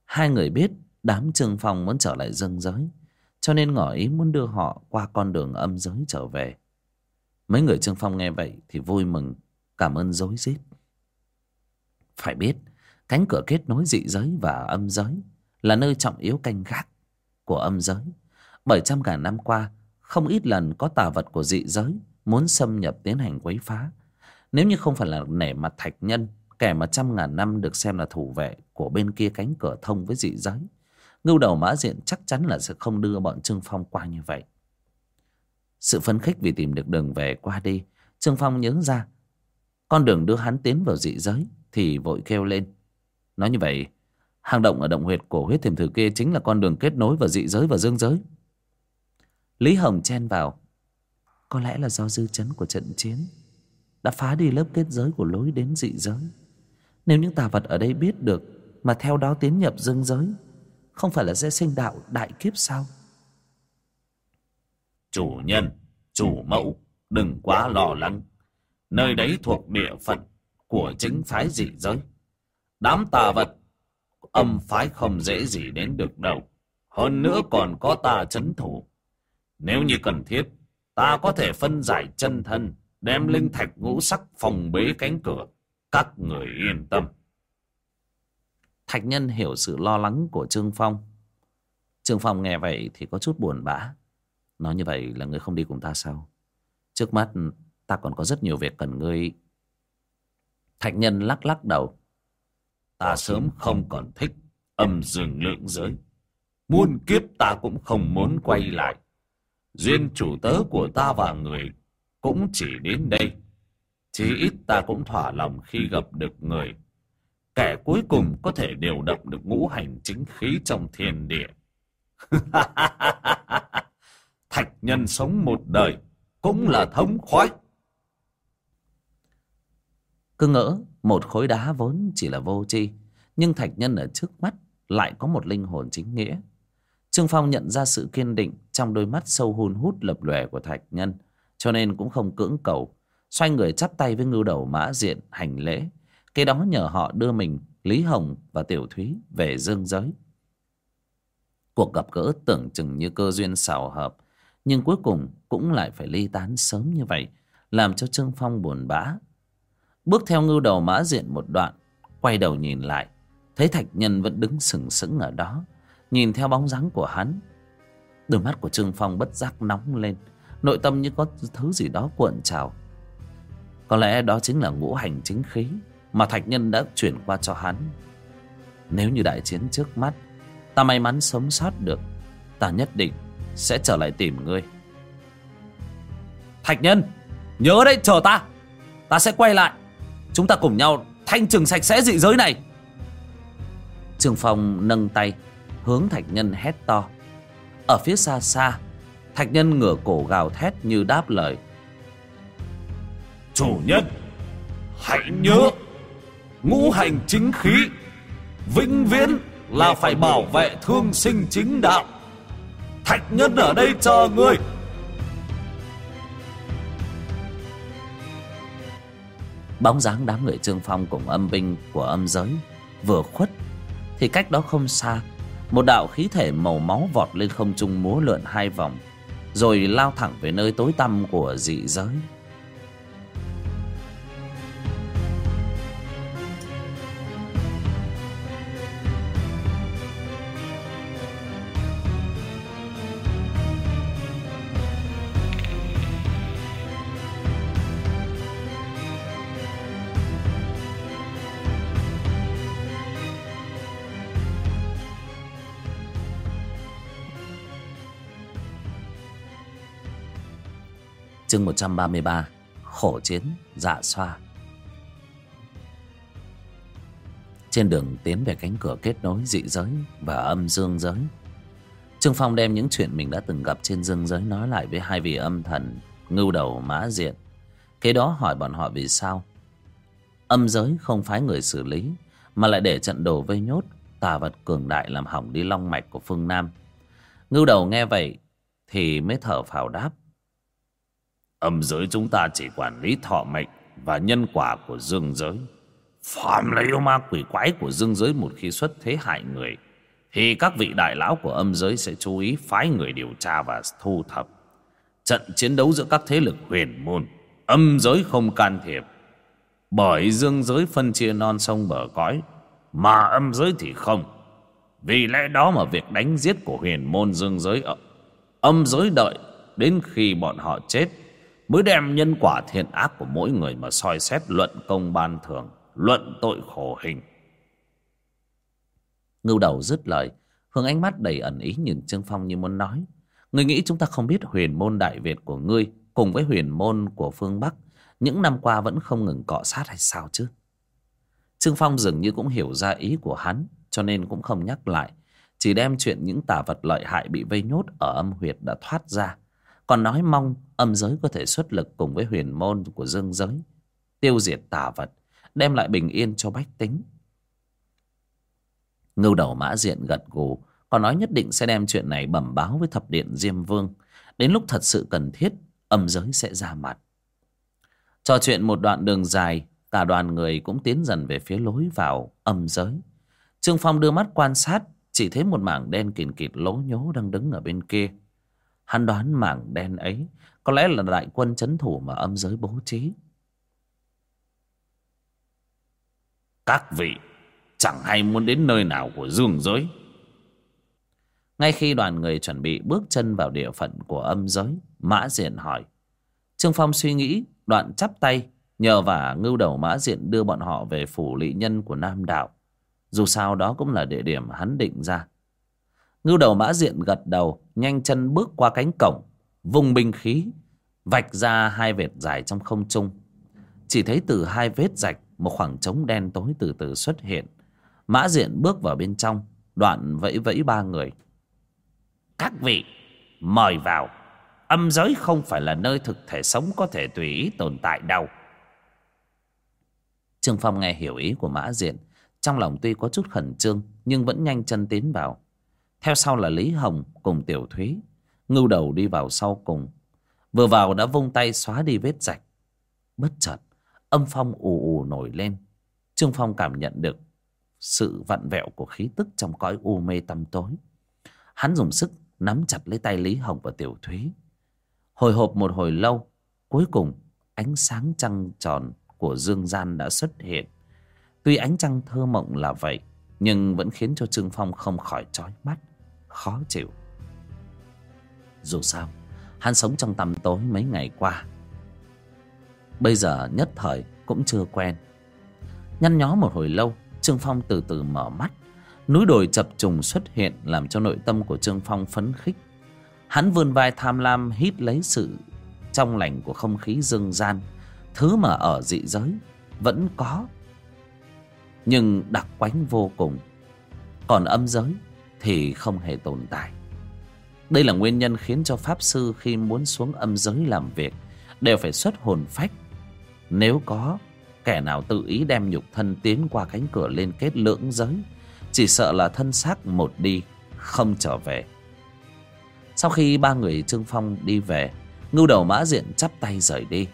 Hai người biết đám trương phong muốn trở lại dương giới, Cho nên ngỏ ý muốn đưa họ qua con đường âm giới trở về. Mấy người trương phong nghe vậy thì vui mừng, Cảm ơn dối rít. Phải biết, Cánh cửa kết nối dị giới và âm giới là nơi trọng yếu canh gác Của âm giới. Bởi trăm ngàn năm qua, không ít lần có tà vật của dị giới muốn xâm nhập tiến hành quấy phá. Nếu như không phải là nể mặt thạch nhân, kẻ mà trăm ngàn năm được xem là thủ vệ của bên kia cánh cửa thông với dị giới, ngưu đầu mã diện chắc chắn là sẽ không đưa bọn trương phong qua như vậy. Sự phấn khích vì tìm được đường về qua đi, trương phong nhớ ra, con đường đưa hắn tiến vào dị giới thì vội kêu lên. Nói như vậy hang động ở động huyệt của huyết thiềm thử kia chính là con đường kết nối vào dị giới và dương giới. Lý Hồng chen vào. Có lẽ là do dư chấn của trận chiến Đã phá đi lớp kết giới của lối đến dị giới. Nếu những tà vật ở đây biết được Mà theo đó tiến nhập dương giới, Không phải là sẽ sinh đạo đại kiếp sao? Chủ nhân, Chủ mẫu, Đừng quá lo lắng. Nơi đấy thuộc địa phận Của chính phái dị giới. Đám tà vật Âm phái không dễ gì đến được đâu Hơn nữa còn có ta chấn thủ nếu như cần thiết, ta có thể phân giải chân thân, đem linh thạch ngũ sắc phòng bế cánh cửa. Các người yên tâm. Thạch nhân hiểu sự lo lắng của Trương Phong. Trương Phong nghe vậy thì có chút buồn bã. Nói như vậy là ngươi không đi cùng ta sao? Trước mắt ta còn có rất nhiều việc cần ngươi. Thạch nhân lắc lắc đầu ta sớm không còn thích âm dương lượng giới. Muôn kiếp ta cũng không muốn quay lại. Duyên chủ tớ của ta và người cũng chỉ đến đây. Chí ít ta cũng thỏa lòng khi gặp được người. Kẻ cuối cùng có thể điều động được ngũ hành chính khí trong thiên địa. [laughs] Thạch nhân sống một đời cũng là thống khoái. Cứ ngỡ một khối đá vốn chỉ là vô tri, Nhưng thạch nhân ở trước mắt lại có một linh hồn chính nghĩa. Trương Phong nhận ra sự kiên định trong đôi mắt sâu hun hút lập lòe của thạch nhân, Cho nên cũng không cưỡng cầu, Xoay người chắp tay với ngưu đầu mã diện hành lễ Cái đó nhờ họ đưa mình, Lý Hồng và Tiểu Thúy về dương giới. Cuộc gặp gỡ tưởng chừng như cơ duyên xảo hợp, Nhưng cuối cùng cũng lại phải ly tán sớm như vậy, Làm cho Trương Phong buồn bã Bước theo ngưu đầu mã diện một đoạn, Quay đầu nhìn lại. Thấy thạch nhân vẫn đứng sừng sững ở đó, Nhìn theo bóng dáng của hắn. Đôi mắt của Trương Phong bất giác nóng lên, Nội tâm như có thứ gì đó cuộn trào. Có lẽ đó chính là ngũ hành chính khí Mà thạch nhân đã chuyển qua cho hắn. Nếu như đại chiến trước mắt, Ta may mắn sống sót được, Ta nhất định sẽ trở lại tìm ngươi. Thạch nhân, Nhớ đấy, chờ ta. Ta sẽ quay lại. Chúng ta cùng nhau thanh trừng sạch sẽ dị giới này. Trương Phong nâng tay, Hướng Thạch Nhân hét to. Ở phía xa xa, Thạch Nhân ngửa cổ gào thét như đáp lời. Chủ nhân, Hãy nhớ, Ngũ hành chính khí, Vĩnh viễn là phải bảo vệ thương sinh chính đạo. Thạch Nhân ở đây chờ người. Bóng dáng đám người Trương Phong cùng âm binh của âm giới vừa khuất, thì cách đó không xa, một đạo khí thể màu máu vọt lên không trung múa lượn hai vòng, rồi lao thẳng về nơi tối tăm của dị giới. Chương 133 Khổ chiến dạ xoa. Trên đường tiến về cánh cửa kết nối dị giới và âm dương giới, Trương Phong đem những chuyện mình đã từng gặp trên dương giới nói lại với hai vị âm thần, Ngưu đầu, mã diện. Kế đó hỏi bọn họ vì sao. Âm giới không phái người xử lý, Mà lại để trận đồ vây nhốt, Tà vật cường đại làm hỏng đi long mạch của phương Nam. Ngưu đầu nghe vậy Thì mới thở phào đáp. Âm giới chúng ta chỉ quản lý thọ mệnh và nhân quả của dương giới. Phạm là yêu ma quỷ quái của dương giới một khi xuất thế hại người, thì các vị đại lão của âm giới sẽ chú ý phái người điều tra và thu thập. Trận chiến đấu giữa các thế lực huyền môn, âm giới không can thiệp. Bởi dương giới phân chia non sông bờ cõi, mà âm giới thì không. Vì lẽ đó mà việc đánh giết của huyền môn dương giới ở âm giới đợi đến khi bọn họ chết mới đem nhân quả thiện ác của mỗi người mà soi xét luận công ban thưởng luận tội khổ hình. Ngưu đầu dứt lời, hướng ánh mắt đầy ẩn ý nhìn trương phong như muốn nói, ngươi nghĩ chúng ta không biết huyền môn đại việt của ngươi cùng với huyền môn của phương bắc những năm qua vẫn không ngừng cọ sát hay sao chứ? Trương phong dường như cũng hiểu ra ý của hắn, cho nên cũng không nhắc lại, chỉ đem chuyện những tà vật lợi hại bị vây nhốt ở âm huyệt đã thoát ra còn nói mong âm giới có thể xuất lực cùng với huyền môn của dương giới. Tiêu diệt tà vật, đem lại bình yên cho bách tính. Ngưu đầu mã diện gật gù, còn nói nhất định sẽ đem chuyện này bẩm báo với thập điện diêm vương. Đến lúc thật sự cần thiết, âm giới sẽ ra mặt. Trò chuyện một đoạn đường dài, cả đoàn người cũng tiến dần về phía lối vào âm giới. Trương phong đưa mắt quan sát, chỉ thấy một mảng đen kìn kịt lố nhố đang đứng ở bên kia. Hắn đoán mảng đen ấy có lẽ là đại quân chấn thủ mà âm giới bố trí. Các vị chẳng hay muốn đến nơi nào của dương giới. Ngay khi đoàn người chuẩn bị bước chân vào địa phận của âm giới, Mã Diện hỏi. Trương Phong suy nghĩ, đoạn chắp tay, nhờ vả ngưu đầu Mã Diện đưa bọn họ về phủ lị nhân của Nam Đạo. Dù sao đó cũng là địa điểm hắn định ra Ngưu đầu mã diện gật đầu Nhanh chân bước qua cánh cổng, Vùng binh khí, Vạch ra hai vệt dài trong không trung. Chỉ thấy từ hai vết rạch Một khoảng trống đen tối từ từ xuất hiện. Mã diện bước vào bên trong, Đoạn vẫy vẫy ba người. Các vị, Mời vào. Âm giới không phải là nơi thực thể sống Có thể tùy ý tồn tại đâu. Trương Phong nghe hiểu ý của Mã Diện, Trong lòng tuy có chút khẩn trương, Nhưng vẫn nhanh chân tiến vào. Theo sau là Lý Hồng cùng Tiểu Thúy. Ngưu đầu đi vào sau cùng. Vừa vào đã vung tay xóa đi vết rạch. Bất chợt, Âm phong ù ù nổi lên. Trương Phong cảm nhận được Sự vặn vẹo của khí tức trong cõi u mê tăm tối. Hắn dùng sức nắm chặt lấy tay Lý Hồng và Tiểu Thúy. Hồi hộp một hồi lâu, Cuối cùng ánh sáng trăng tròn của dương gian đã xuất hiện. Tuy ánh trăng thơ mộng là vậy, nhưng vẫn khiến cho trương phong không khỏi trói mắt khó chịu. Dù sao, hắn sống trong tăm tối mấy ngày qua. Bây giờ nhất thời cũng chưa quen. Nhăn nhó một hồi lâu, trương phong từ từ mở mắt. Núi đồi chập trùng xuất hiện làm cho nội tâm của trương phong phấn khích. Hắn vươn vai tham lam hít lấy sự trong lành của không khí dương gian. Thứ mà ở dị giới vẫn có, nhưng đặc quánh vô cùng. Còn âm giới thì không hề tồn tại. Đây là nguyên nhân khiến cho pháp sư khi muốn xuống âm giới làm việc đều phải xuất hồn phách. Nếu có, kẻ nào tự ý đem nhục thân tiến qua cánh cửa liên kết lưỡng giới, chỉ sợ là thân xác một đi, không trở về. Sau khi ba người trương phong đi về, ngưu đầu mã diện chắp tay rời đi.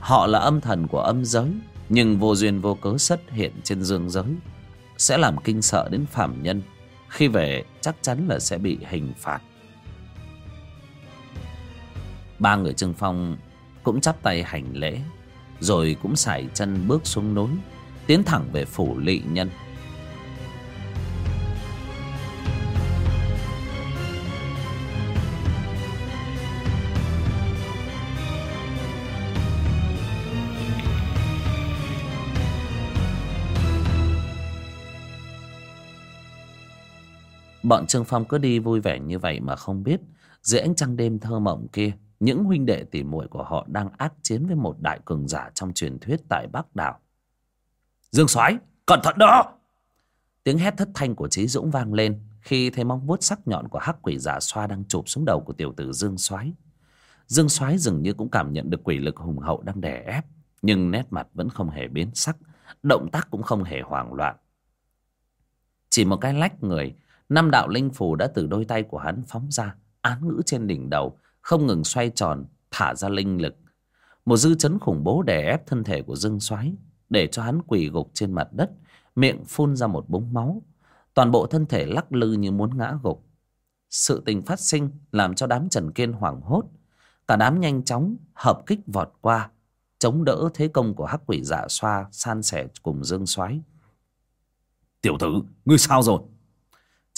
Họ là âm thần của âm giới, Nhưng vô duyên vô cớ xuất hiện trên dương giới, Sẽ làm kinh sợ đến phạm nhân. Khi về, chắc chắn là sẽ bị hình phạt. Ba người Trương Phong cũng chắp tay hành lễ, Rồi cũng sải chân bước xuống núi, Tiến thẳng về phủ lỵ nhân. Bọn Trương Phong cứ đi vui vẻ như vậy mà không biết, Dưới ánh trăng đêm thơ mộng kia, Những huynh đệ tỉ muội của họ đang ác chiến với một đại cường giả trong truyền thuyết tại Bắc Đảo. Dương soái, cẩn thận đó! Tiếng hét thất thanh của Trí Dũng vang lên Khi thấy móng vuốt sắc nhọn của hắc quỷ giả xoa đang chụp xuống đầu của tiểu tử Dương soái. Dương soái dường như cũng cảm nhận được quỷ lực hùng hậu đang đè ép, Nhưng nét mặt vẫn không hề biến sắc, Động tác cũng không hề hoảng loạn. Chỉ một cái lách người năm đạo linh phù đã từ đôi tay của hắn phóng ra, án ngữ trên đỉnh đầu, không ngừng xoay tròn, thả ra linh lực. Một dư chấn khủng bố đè ép thân thể của dương soái, để cho hắn quỳ gục trên mặt đất, miệng phun ra một búng máu. Toàn bộ thân thể lắc lư như muốn ngã gục. Sự tình phát sinh làm cho đám trần kiên hoảng hốt. Cả đám nhanh chóng hợp kích vọt qua, chống đỡ thế công của hắc quỷ dạ xoa, san sẻ cùng dương soái. Tiểu tử, ngươi sao rồi?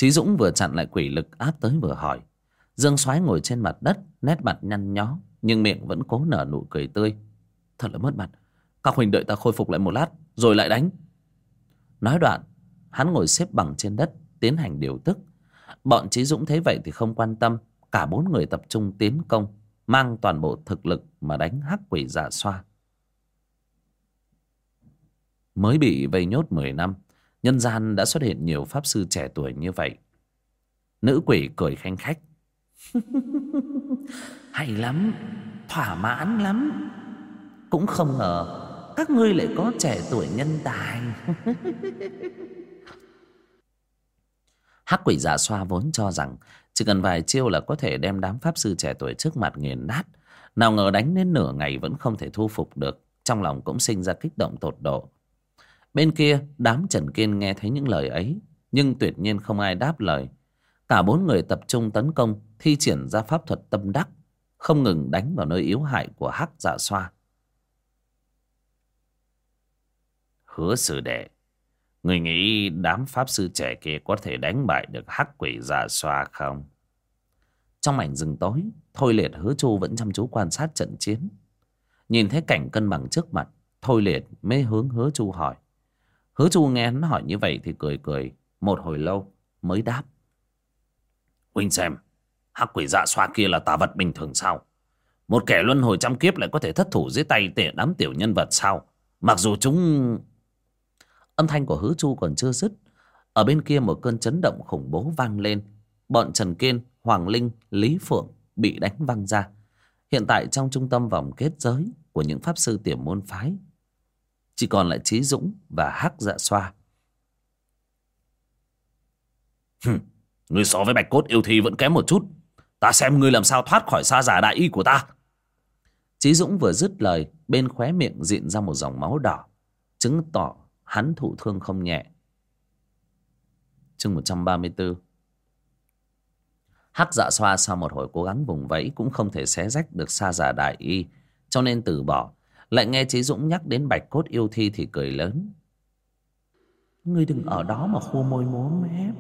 Chí Dũng vừa chặn lại quỷ lực áp tới vừa hỏi. Dương Soái ngồi trên mặt đất, nét mặt nhăn nhó, nhưng miệng vẫn cố nở nụ cười tươi. Thật là mất mặt. Các huynh đợi ta khôi phục lại một lát, rồi lại đánh. Nói đoạn, hắn ngồi xếp bằng trên đất, tiến hành điều tức. Bọn Chí Dũng thấy vậy thì không quan tâm. Cả bốn người tập trung tiến công, mang toàn bộ thực lực mà đánh hắc quỷ giả xoa. Mới bị vây nhốt 10 năm, nhân gian đã xuất hiện nhiều pháp sư trẻ tuổi như vậy. Nữ quỷ cười khanh khách. [laughs] Hay lắm, thỏa mãn lắm. Cũng không ngờ các ngươi lại có trẻ tuổi nhân tài. [laughs] Hắc quỷ giả xoa vốn cho rằng chỉ cần vài chiêu là có thể đem đám pháp sư trẻ tuổi trước mặt nghiền nát. Nào ngờ đánh đến nửa ngày vẫn không thể thu phục được. Trong lòng cũng sinh ra kích động tột độ. Bên kia, đám Trần Kiên nghe thấy những lời ấy, Nhưng tuyệt nhiên không ai đáp lời. Cả bốn người tập trung tấn công, Thi triển ra pháp thuật tâm đắc, Không ngừng đánh vào nơi yếu hại của hắc giả xoa. Hứa sư đệ, Người nghĩ đám pháp sư trẻ kia có thể đánh bại được hắc quỷ giả xoa không? Trong mảnh rừng tối, Thôi liệt, hứa chu vẫn chăm chú quan sát trận chiến. Nhìn thấy cảnh cân bằng trước mặt, Thôi liệt mới hướng hứa chu hỏi hứa chu nghe hắn hỏi như vậy thì cười cười một hồi lâu mới đáp. Huynh xem hắc quỷ dạ xoa kia là tà vật bình thường sao? Một kẻ luân hồi trăm kiếp lại có thể thất thủ dưới tay tể đám tiểu nhân vật sao? Mặc dù chúng âm thanh của hứa chu còn chưa dứt ở bên kia một cơn chấn động khủng bố vang lên. Bọn trần kiên hoàng linh lý phượng bị đánh văng ra. Hiện tại trong trung tâm vòng kết giới của những pháp sư tiểu môn phái chỉ còn lại trí dũng và hắc dạ xoa. Hừm, ngươi so với bạch cốt yêu thi vẫn kém một chút. Ta xem ngươi làm sao thoát khỏi xa giả đại y của ta. Trí dũng vừa dứt lời bên khóe miệng diện ra một dòng máu đỏ chứng tỏ hắn thụ thương không nhẹ. Chương một trăm ba mươi bốn hắc dạ xoa sau một hồi cố gắng vùng vẫy cũng không thể xé rách được xa giả đại y cho nên từ bỏ lại nghe trí dũng nhắc đến bạch cốt yêu thi thì cười lớn. Ngươi đừng ở đó mà khô môi múa mép.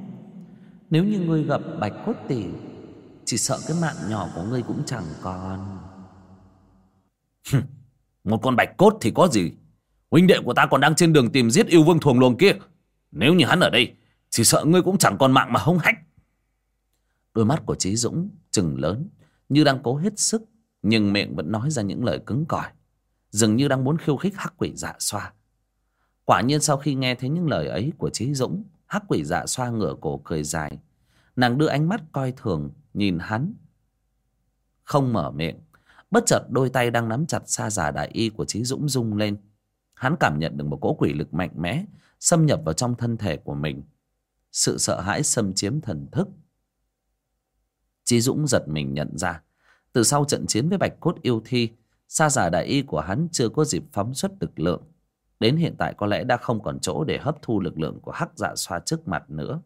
Nếu như ngươi gặp bạch cốt tỷ chỉ sợ cái mạng nhỏ của ngươi cũng chẳng còn. [laughs] Một con bạch cốt thì có gì? Huynh đệ của ta còn đang trên đường tìm giết yêu vương thuồng luồng kia. Nếu như hắn ở đây, chỉ sợ ngươi cũng chẳng còn mạng mà hông hách. Đôi mắt của trí dũng chừng lớn, như đang cố hết sức, nhưng miệng vẫn nói ra những lời cứng cỏi dường như đang muốn khiêu khích hắc quỷ dạ xoa. Quả nhiên sau khi nghe thấy những lời ấy của trí dũng, hắc quỷ dạ xoa ngửa cổ cười dài. Nàng đưa ánh mắt coi thường, nhìn hắn. Không mở miệng, bất chợt đôi tay đang nắm chặt xa giả đại y của trí dũng rung lên. Hắn cảm nhận được một cỗ quỷ lực mạnh mẽ xâm nhập vào trong thân thể của mình. Sự sợ hãi xâm chiếm thần thức. Trí dũng giật mình nhận ra, từ sau trận chiến với bạch cốt yêu thi sa giả đại y của hắn chưa có dịp phóng xuất lực lượng. Đến hiện tại có lẽ đã không còn chỗ để hấp thu lực lượng của hắc dạ xoa trước mặt nữa.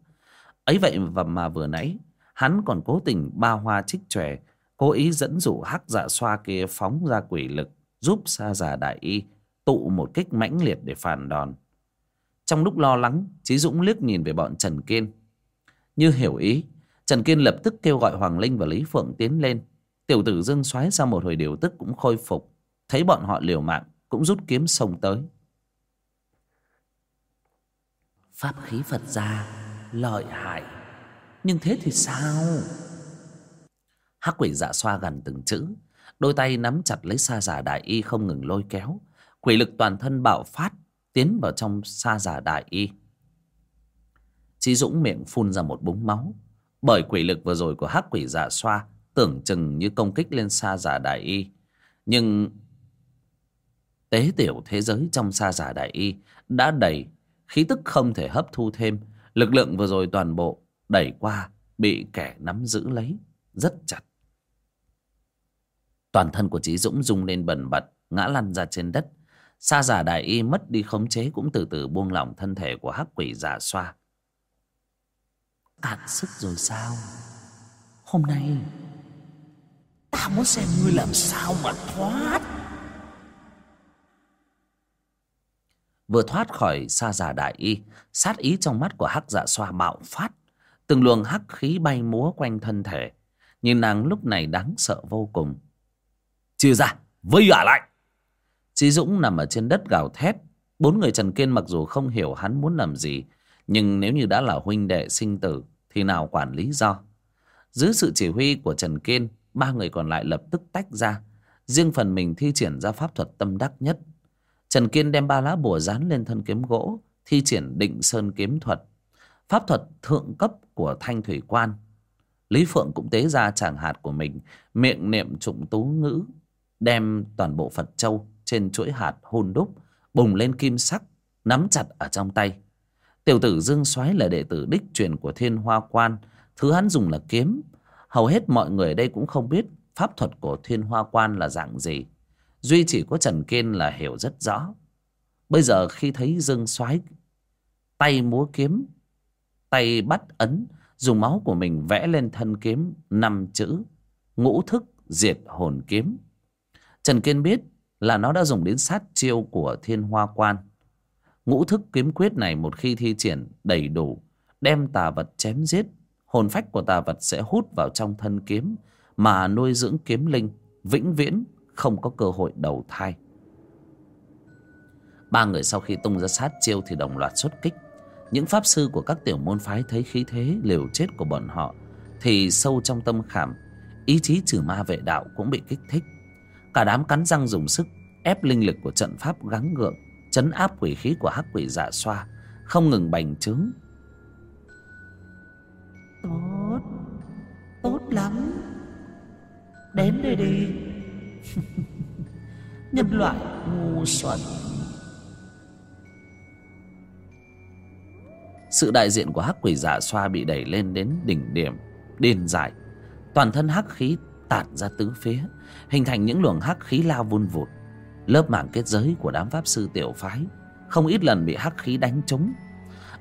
Ấy vậy và mà vừa nãy, hắn còn cố tình ba hoa trích tròe cố ý dẫn dụ hắc dạ xoa kia phóng ra quỷ lực, giúp sa giả đại y tụ một kích mãnh liệt để phản đòn. Trong lúc lo lắng trí dũng liếc nhìn về bọn trần kiên. Như hiểu ý, trần kiên lập tức kêu gọi hoàng linh và lý phượng tiến lên tiểu tử dương xoáy sau một hồi điều tức cũng khôi phục. Thấy bọn họ liều mạng, cũng rút kiếm xông tới. Pháp khí phật gia, lợi hại. Nhưng thế thì sao? Hắc quỷ dạ xoa gần từng chữ, đôi tay nắm chặt lấy sa giả đại y không ngừng lôi kéo. Quỷ lực toàn thân bạo phát, tiến vào trong sa giả đại y. Chí dũng miệng phun ra một búng máu. Bởi quỷ lực vừa rồi của hắc quỷ dạ xoa tưởng chừng như công kích lên xa giả đại y. Nhưng tế tiểu thế giới trong xa giả đại y đã đầy khí tức không thể hấp thu thêm. Lực lượng vừa rồi toàn bộ đẩy qua, bị kẻ nắm giữ lấy rất chặt. Toàn thân của trí dũng rung lên bần bật, ngã lăn ra trên đất. Xa giả đại y mất đi khống chế cũng từ từ buông lỏng thân thể của hắc quỷ giả xoa. Cạn sức rồi sao? Hôm nay ta muốn xem ngươi làm sao mà thoát. Vừa thoát khỏi sa giả đại y, sát ý trong mắt của hắc dạ xoa bạo phát. Từng luồng hắc khí bay múa quanh thân thể. Nhìn nàng lúc này đáng sợ vô cùng. Chia ra, vây ả lại. Chí Dũng nằm ở trên đất gào thét. Bốn người Trần Kiên mặc dù không hiểu hắn muốn làm gì, nhưng nếu như đã là huynh đệ sinh tử, thì nào quản lý do? Dưới sự chỉ huy của Trần Kiên ba người còn lại lập tức tách ra. Riêng phần mình thi triển ra pháp thuật tâm đắc nhất. Trần Kiên đem ba lá bùa dán lên thân kiếm gỗ, thi triển định sơn kiếm thuật. Pháp thuật thượng cấp của thanh thủy quan. Lý phượng cũng tế ra tràng hạt của mình, miệng niệm trụng tú ngữ, đem toàn bộ phật châu trên chuỗi hạt hôn đúc, bùng lên kim sắc, nắm chặt ở trong tay. Tiểu tử dương soái là đệ tử đích truyền của thiên hoa quan. Thứ hắn dùng là kiếm hầu hết mọi người đây cũng không biết pháp thuật của thiên hoa quan là dạng gì. Duy chỉ có trần kiên là hiểu rất rõ. Bây giờ khi thấy dương soái tay múa kiếm, tay bắt ấn, dùng máu của mình vẽ lên thân kiếm, năm chữ, ngũ thức diệt hồn kiếm. Trần kiên biết là nó đã dùng đến sát chiêu của thiên hoa quan. Ngũ thức kiếm quyết này một khi thi triển đầy đủ, đem tà vật chém giết hồn phách của tà vật sẽ hút vào trong thân kiếm, mà nuôi dưỡng kiếm linh vĩnh viễn không có cơ hội đầu thai. Ba người sau khi tung ra sát chiêu thì đồng loạt xuất kích. Những pháp sư của các tiểu môn phái thấy khí thế liều chết của bọn họ thì sâu trong tâm khảm, ý chí trừ ma vệ đạo cũng bị kích thích. Cả đám cắn răng dùng sức, ép linh lực của trận pháp gắng gượng, chấn áp quỷ khí của hắc quỷ dạ xoa, không ngừng bành trướng tốt. Tốt lắm. Đến đây đi. [laughs] Nhân loại ngu xuẩn. Sự đại diện của hắc quỷ giả xoa bị đẩy lên đến đỉnh điểm, điên dại. Toàn thân hắc khí tản ra tứ phía, hình thành những luồng hắc khí lao vun vụt. Lớp màng kết giới của đám pháp sư tiểu phái không ít lần bị hắc khí đánh trúng.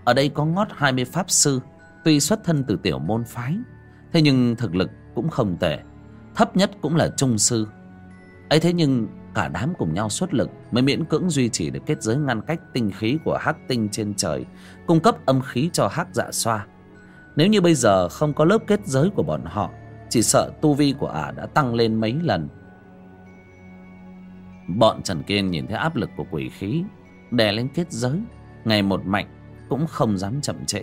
Ở đây có ngót hai mươi pháp sư tuy xuất thân từ tiểu môn phái, thế nhưng thực lực cũng không tệ. Thấp nhất cũng là trung sư. Ấy thế nhưng cả đám cùng nhau xuất lực mới miễn cưỡng duy trì được kết giới ngăn cách tinh khí của hắc tinh trên trời, cung cấp âm khí cho hắc dạ xoa. Nếu như bây giờ không có lớp kết giới của bọn họ, chỉ sợ tu vi của ả đã tăng lên mấy lần. Bọn trần kiên nhìn thấy áp lực của quỷ khí, đè lên kết giới, ngày một mạnh cũng không dám chậm trễ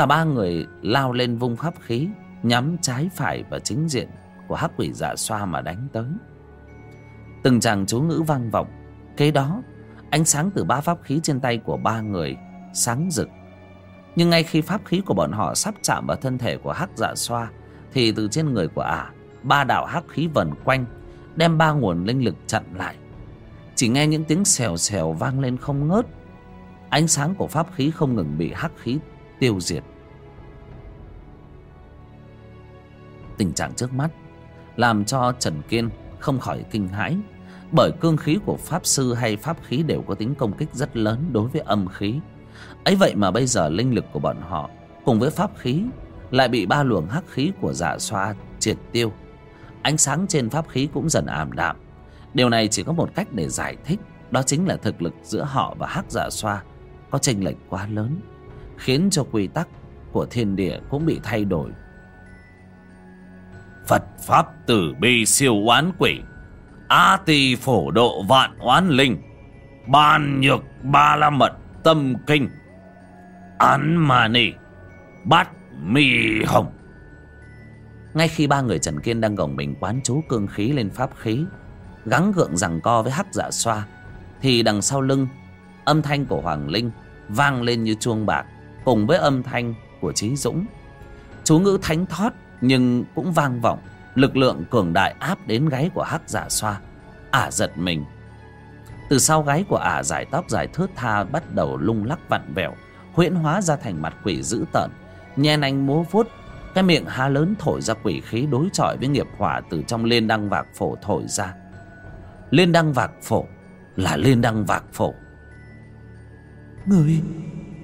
cả ba người lao lên vung pháp khí, nhắm trái phải và chính diện của hắc quỷ dạ xoa mà đánh tới. Từng chàng chú ngữ vang vọng. Kế đó, ánh sáng từ ba pháp khí trên tay của ba người sáng rực. Nhưng ngay khi pháp khí của bọn họ sắp chạm vào thân thể của hắc dạ xoa, thì từ trên người của ả, ba đạo hắc khí vần quanh, đem ba nguồn linh lực chặn lại. Chỉ nghe những tiếng xèo xèo vang lên không ngớt. Ánh sáng của pháp khí không ngừng bị hắc khí tiêu diệt. Tình trạng trước mắt, làm cho trần kiên không khỏi kinh hãi, bởi cương khí của pháp sư hay pháp khí đều có tính công kích rất lớn đối với âm khí. Ấy vậy mà bây giờ linh lực của bọn họ cùng với pháp khí lại bị ba luồng hắc khí của dạ xoa triệt tiêu. Ánh sáng trên pháp khí cũng dần ảm đạm. Điều này chỉ có một cách để giải thích, đó chính là thực lực giữa họ và hắc dạ xoa có chênh lệch quá lớn, khiến cho quy tắc của thiên địa cũng bị thay đổi. Phật Pháp tử bi siêu oán quỷ. A tỳ phổ độ vạn oán linh. Ban nhược ba la mật tâm kinh. Án mà nỉ Bát mi hồng. Ngay khi ba người trần kiên đang gồng mình quán chú cương khí lên pháp khí, gắng gượng rằng co với hắc dạ xoa, thì đằng sau lưng, âm thanh của hoàng linh vang lên như chuông bạc cùng với âm thanh của trí dũng. Chú ngữ thánh thót nhưng cũng vang vọng, lực lượng cường đại áp đến gáy của hắc giả xoa. Ả giật mình. Từ sau gáy của ả, dài tóc dài thướt tha bắt đầu lung lắc vặn vẹo, huyễn hóa ra thành mặt quỷ dữ tợn. Nhen anh múa vuốt, cái miệng há lớn thổi ra quỷ khí đối chọi với nghiệp hỏa từ trong liên đăng vạc phổ thổi ra. Liên đăng vạc phổ? Là liên đăng vạc phổ. Người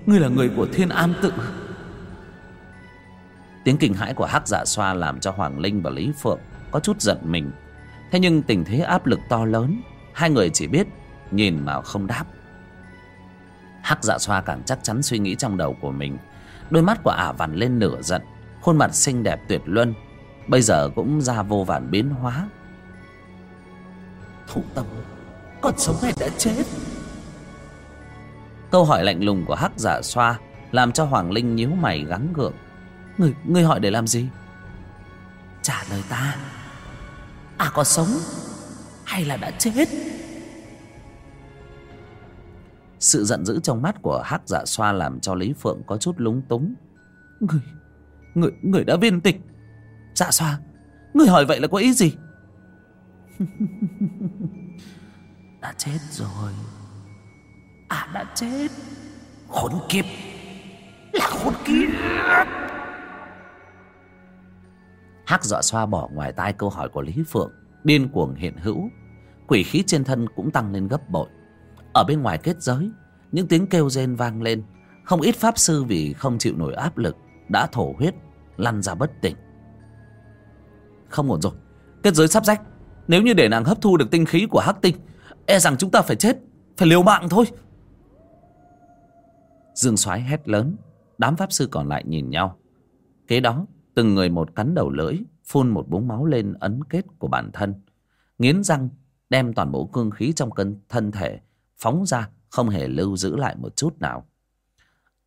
người là người của thiên am tự tiếng kinh hãi của hắc dạ xoa làm cho hoàng linh và lý phượng có chút giận mình. Thế nhưng tình thế áp lực to lớn hai người chỉ biết nhìn mà không đáp. Hắc dạ xoa càng chắc chắn suy nghĩ trong đầu của mình. Đôi mắt của ả vằn lên nửa giận khuôn mặt xinh đẹp tuyệt luân bây giờ cũng ra vô vàn biến hóa. Thủ tâm còn sống hay đã chết? Câu hỏi lạnh lùng của hắc giả xoa làm cho hoàng linh nhíu mày gắng gượng người người hỏi để làm gì? Trả lời ta. À có sống hay là đã chết? Sự giận dữ trong mắt của hắc dạ xoa làm cho lý phượng có chút lúng túng. Người người người đã viên tịch. Dạ xoa, người hỏi vậy là có ý gì? [laughs] Đã chết rồi. À đã chết. Khốn kiếp. Là khốn kiếp hắc dọa xoa bỏ ngoài tai câu hỏi của lý phượng, điên cuồng hiện hữu. Quỷ khí trên thân cũng tăng lên gấp bội. Ở bên ngoài kết giới, những tiếng kêu rên vang lên. Không ít pháp sư vì không chịu nổi áp lực đã thổ huyết, lăn ra bất tỉnh. Không ổn rồi. Kết giới sắp rách. Nếu như để nàng hấp thu được tinh khí của hắc tinh e rằng chúng ta phải chết, phải liều mạng thôi. Dương soái hét lớn. Đám pháp sư còn lại nhìn nhau. Kế đó từng người một cắn đầu lưỡi phun một búng máu lên ấn kết của bản thân. Nghiến răng đem toàn bộ cương khí trong cân thân thể phóng ra không hề lưu giữ lại một chút nào.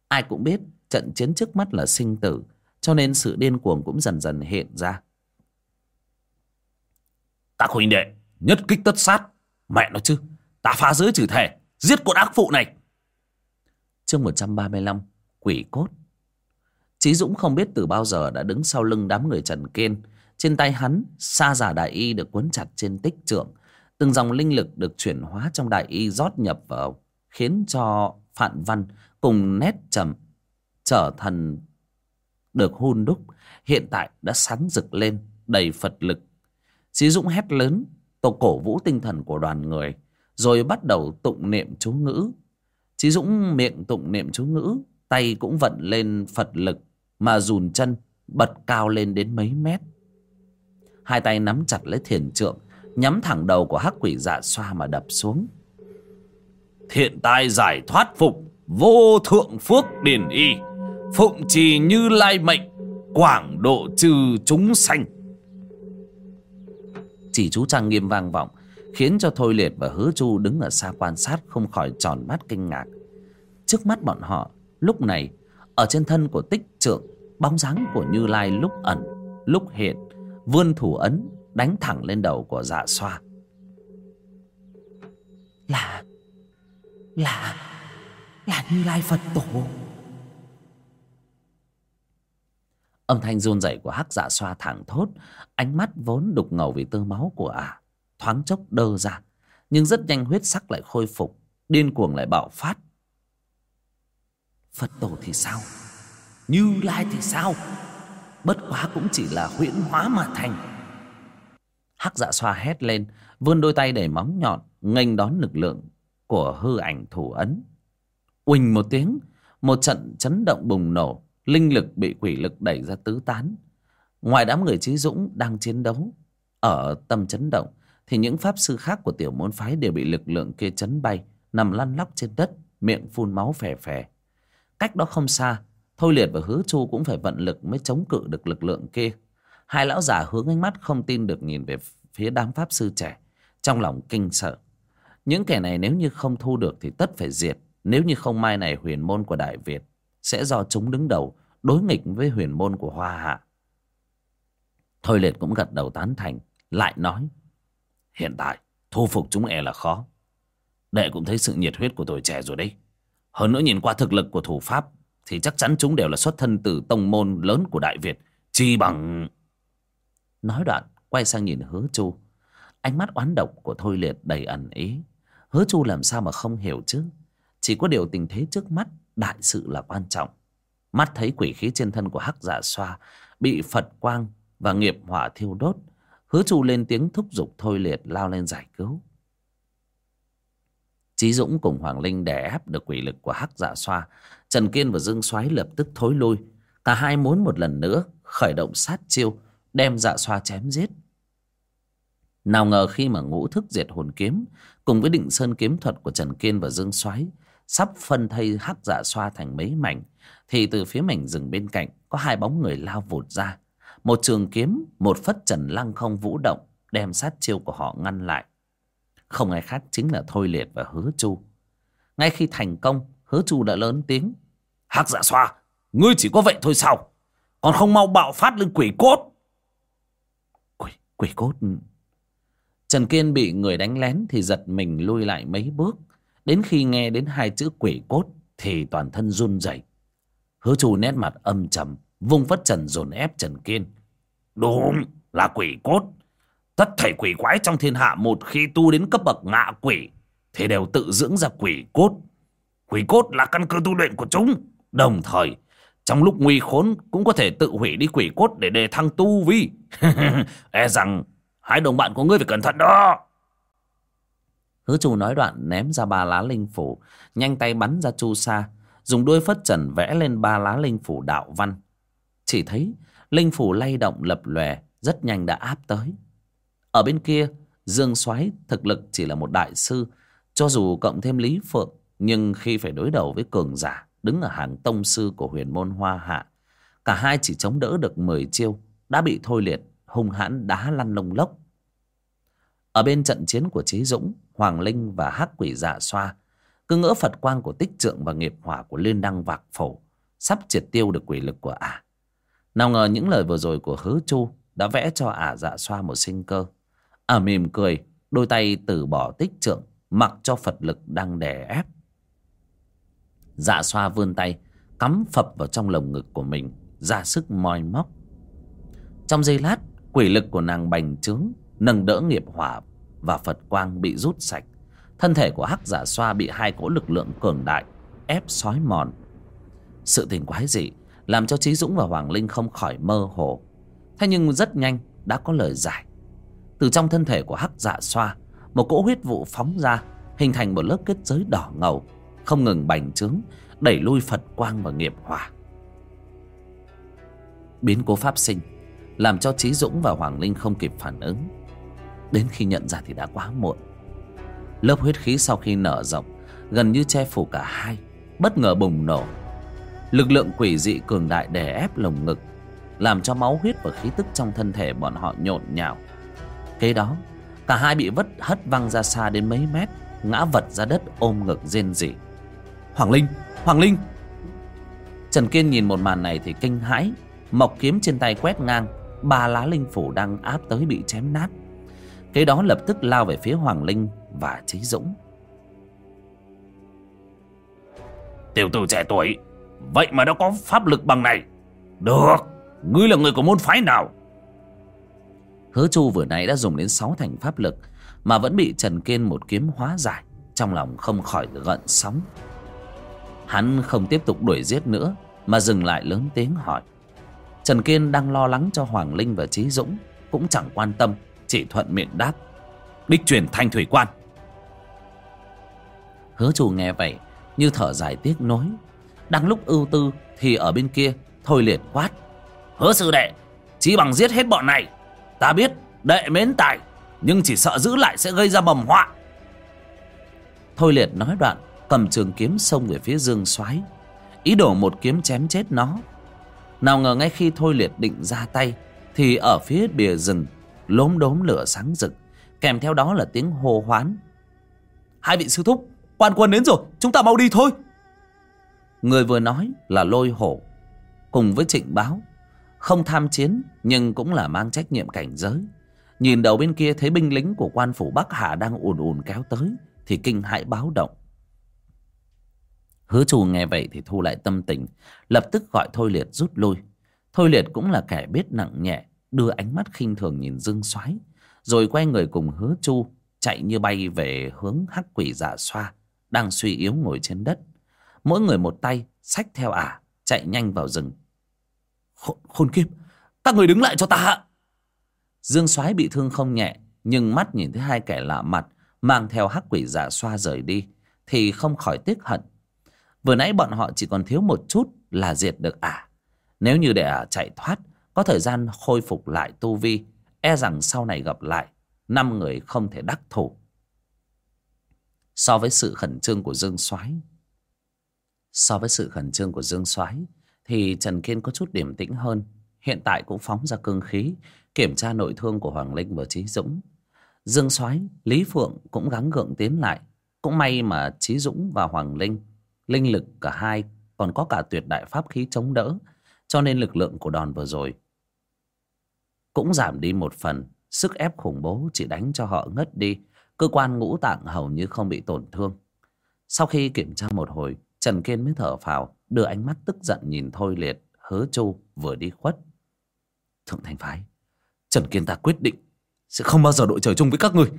Ai cũng biết trận chiến trước mắt là sinh tử cho nên sự điên cuồng cũng dần dần hiện ra. Các huynh đệ nhất kích tất sát. Mẹ nó chứ ta phá giới trừ thể giết con ác phụ này. Chương một trăm ba mươi lăm quỷ cốt Chí Dũng không biết từ bao giờ đã đứng sau lưng đám người Trần Kiên. Trên tay hắn, sa giả đại y được quấn chặt trên tích trượng. Từng dòng linh lực được chuyển hóa trong đại y rót nhập vào, khiến cho Phạn Văn cùng nét trầm trở thành được hôn đúc. Hiện tại đã sáng rực lên, đầy Phật lực. Chí Dũng hét lớn, tổ cổ vũ tinh thần của đoàn người, rồi bắt đầu tụng niệm chú ngữ. Chí Dũng miệng tụng niệm chú ngữ, tay cũng vận lên Phật lực mà dùn chân, bật cao lên đến mấy mét. Hai tay nắm chặt lấy thiền trượng, nhắm thẳng đầu của hắc quỷ dạ xoa mà đập xuống. Thiện tai giải thoát phục, vô thượng phước điển y, phụng trì như lai mệnh, quảng độ trừ chúng sanh. Chỉ chú trang nghiêm vang vọng, khiến cho thôi liệt và hứa chu đứng ở xa quan sát không khỏi tròn mắt kinh ngạc. Trước mắt bọn họ, lúc này ở trên thân của tích trượng bóng dáng của như lai lúc ẩn lúc hiện vươn thủ ấn đánh thẳng lên đầu của dạ xoa. Là là là như lai phật tổ. Âm thanh run rẩy của hắc dạ xoa thẳng thốt ánh mắt vốn đục ngầu vì tơ máu của ả à, thoáng chốc đơ ra nhưng rất nhanh huyết sắc lại khôi phục điên cuồng lại bạo phát phật tổ thì sao? Như lai thì sao? Bất quá cũng chỉ là huyễn hóa mà thành. Hắc dạ xoa hét lên, vươn đôi tay đầy móng nhọn, nghênh đón lực lượng của hư ảnh thủ ấn. Uỳnh một tiếng, một trận chấn động bùng nổ, linh lực bị quỷ lực đẩy ra tứ tán. Ngoài đám người trí dũng đang chiến đấu, ở tâm chấn động, thì những pháp sư khác của tiểu môn phái đều bị lực lượng kia chấn bay, nằm lăn lóc trên đất, miệng phun máu phè phè cách đó không xa, Thôi Liệt và Hứa Chu cũng phải vận lực mới chống cự được lực lượng kia. Hai lão già hướng ánh mắt không tin được nhìn về phía đám pháp sư trẻ. Trong lòng kinh sợ. Những kẻ này nếu như không thu được thì tất phải diệt. Nếu như không mai này huyền môn của Đại Việt sẽ do chúng đứng đầu, đối nghịch với huyền môn của Hoa Hạ. Thôi Liệt cũng gật đầu tán thành. Lại nói. Hiện tại, thu phục chúng e là khó. Đệ cũng thấy sự nhiệt huyết của tuổi trẻ rồi đấy. Hơn nữa nhìn qua thực lực của thủ pháp thì chắc chắn chúng đều là xuất thân từ tông môn lớn của Đại Việt. Chi bằng... Nói đoạn, quay sang nhìn hứa chu. Ánh mắt oán độc của Thôi Liệt đầy ẩn ý. Hứa chu làm sao mà không hiểu chứ. Chỉ có điều tình thế trước mắt, đại sự là quan trọng. Mắt thấy quỷ khí trên thân của hắc giả xoa bị Phật quang và nghiệp hỏa thiêu đốt. Hứa chu lên tiếng thúc giục Thôi Liệt lao lên giải cứu. Chí Dũng cùng Hoàng Linh đè ép được quỷ lực của hắc dạ xoa. Trần Kiên và Dương Soái lập tức thối lui. Cả hai muốn một lần nữa khởi động sát chiêu, đem dạ xoa chém giết. Nào ngờ khi mà ngũ thức diệt hồn kiếm cùng với định sơn kiếm thuật của Trần Kiên và Dương Soái sắp phân thây hắc dạ xoa thành mấy mảnh thì từ phía mảnh rừng bên cạnh có hai bóng người lao vụt ra. Một trường kiếm, một phất trần lăng không vũ động đem sát chiêu của họ ngăn lại. Không ai khác chính là Thôi Liệt và Hứa Chu. Ngay khi thành công, Hứa Chu đã lớn tiếng. Hắc dạ xoa, ngươi chỉ có vậy thôi sao? Còn không mau bạo phát lên quỷ cốt. Quỷ, quỷ cốt... Trần Kiên bị người đánh lén thì giật mình lui lại mấy bước. Đến khi nghe đến hai chữ quỷ cốt thì toàn thân run rẩy. Hứa Chu nét mặt âm trầm, vung vất trần dồn ép Trần Kiên. Đúng, là quỷ cốt. Tất thảy quỷ quái trong thiên hạ một khi tu đến cấp bậc ngạ quỷ thì đều tự dưỡng ra quỷ cốt. Quỷ cốt là căn cơ tu luyện của chúng. Đồng thời, trong lúc nguy khốn cũng có thể tự hủy đi quỷ cốt để đề thăng tu vi. [laughs] e rằng hai đồng bạn của ngươi phải cẩn thận đó. Hứa chu nói đoạn ném ra ba lá linh phủ, nhanh tay bắn ra chu sa, dùng đuôi phất trần vẽ lên ba lá linh phủ đạo văn. Chỉ thấy linh phủ lay động lập lòe, rất nhanh đã áp tới. Ở bên kia, Dương Soái thực lực chỉ là một đại sư, cho dù cộng thêm Lý Phượng, nhưng khi phải đối đầu với cường giả đứng ở hàng tông sư của huyền môn Hoa Hạ, cả hai chỉ chống đỡ được 10 chiêu, đã bị thôi liệt, hung hãn đá lăn lông lốc. Ở bên trận chiến của Trí Dũng, Hoàng Linh và Hắc Quỷ Dạ Xoa, cứ ngỡ phật quang của tích trượng và nghiệp hỏa của liên đăng vạc phổ sắp triệt tiêu được quỷ lực của ả nào ngờ những lời vừa rồi của hứa chu đã vẽ cho ả dạ xoa một sinh cơ ả mỉm cười, đôi tay từ bỏ tích trượng, mặc cho phật lực đang đè ép. Dạ xoa vươn tay, cắm phập vào trong lồng ngực của mình, ra sức moi móc. Trong giây lát, quỷ lực của nàng bành trướng, nâng đỡ nghiệp hỏa và phật quang bị rút sạch. Thân thể của hắc giả xoa bị hai cỗ lực lượng cường đại ép xói mòn. Sự tình quái dị làm cho trí dũng và hoàng linh không khỏi mơ hồ. Thế nhưng rất nhanh, đã có lời giải từ trong thân thể của hắc dạ xoa, một cỗ huyết vụ phóng ra, hình thành một lớp kết giới đỏ ngầu, không ngừng bành trướng, đẩy lui phật quang và nghiệp hỏa biến cố pháp sinh làm cho trí dũng và hoàng linh không kịp phản ứng. Đến khi nhận ra thì đã quá muộn. Lớp huyết khí sau khi nở rộng, gần như che phủ cả hai, bất ngờ bùng nổ. Lực lượng quỷ dị cường đại đè ép lồng ngực, làm cho máu huyết và khí tức trong thân thể bọn họ nhộn nhạo kế đó cả hai bị vất hất văng ra xa đến mấy mét ngã vật ra đất ôm ngực rên rỉ. Hoàng linh hoàng linh! Trần kiên nhìn một màn này thì kinh hãi. Mộc kiếm trên tay quét ngang ba lá linh phủ đang áp tới bị chém nát. Kế đó lập tức lao về phía hoàng linh và trí dũng. Tiểu tử trẻ tuổi vậy mà đã có pháp lực bằng này. Được ngươi là người của môn phái nào hứa chu vừa nãy đã dùng đến sáu thành pháp lực, mà vẫn bị trần kiên một kiếm hóa giải, trong lòng không khỏi gợn sóng. Hắn không tiếp tục đuổi giết nữa, mà dừng lại lớn tiếng hỏi. Trần kiên đang lo lắng cho hoàng linh và trí dũng, cũng chẳng quan tâm, chỉ thuận miệng đáp. Đích truyền thanh thủy quan. Hứa Chu nghe vậy, như thở dài tiếc nối. Đang lúc ưu tư thì ở bên kia, thôi liệt quát. Hứa sư đệ chỉ bằng giết hết bọn này ta biết đệ mến tài, nhưng chỉ sợ giữ lại sẽ gây ra mầm họa. Thôi liệt nói đoạn, cầm trường kiếm xông về phía dương xoáy ý đồ một kiếm chém chết nó. Nào ngờ ngay khi thôi liệt định ra tay, thì ở phía bìa rừng, lốm đốm lửa sáng rực, kèm theo đó là tiếng hô hoán. Hai vị sư thúc, quan quân đến rồi, chúng ta mau đi thôi. Người vừa nói là lôi hổ, cùng với trịnh báo không tham chiến, nhưng cũng là mang trách nhiệm cảnh giới. Nhìn đầu bên kia thấy binh lính của quan phủ bắc hà đang ùn ùn kéo tới, thì kinh hãi báo động. Hứa trù nghe vậy thì thu lại tâm tình, lập tức gọi thôi liệt rút lui. Thôi liệt cũng là kẻ biết nặng nhẹ, đưa ánh mắt khinh thường nhìn dương soái, rồi quay người cùng hứa chu chạy như bay về hướng hắc quỷ giả xoa, đang suy yếu ngồi trên đất. Mỗi người một tay, xách theo ả, chạy nhanh vào rừng khốn, khốn kiếp. Các người đứng lại cho ta dương soái bị thương không nhẹ nhưng mắt nhìn thấy hai kẻ lạ mặt mang theo hắc quỷ giả xoa rời đi thì không khỏi tiếc hận. Vừa nãy bọn họ chỉ còn thiếu một chút là diệt được ả. Nếu như để ả chạy thoát có thời gian khôi phục lại tu vi e rằng sau này gặp lại năm người không thể đắc thủ. So với sự khẩn trương của dương soái so với sự khẩn trương của dương soái thì trần kiên có chút điểm tĩnh hơn. Hiện tại cũng phóng ra cương khí, kiểm tra nội thương của hoàng linh và trí dũng. Dương soái, lý phượng cũng gắng gượng tiến lại. Cũng may mà trí dũng và hoàng linh linh lực cả hai còn có cả tuyệt đại pháp khí chống đỡ, cho nên lực lượng của đòn vừa rồi cũng giảm đi một phần. Sức ép khủng bố chỉ đánh cho họ ngất đi. Cơ quan ngũ tạng hầu như không bị tổn thương. Sau khi kiểm tra một hồi, trần kiên mới thở phào đưa ánh mắt tức giận nhìn thôi liệt, hứa chu vừa đi khuất. Thượng thành phái, trần kiên ta quyết định sẽ không bao giờ đội trời chung với các người.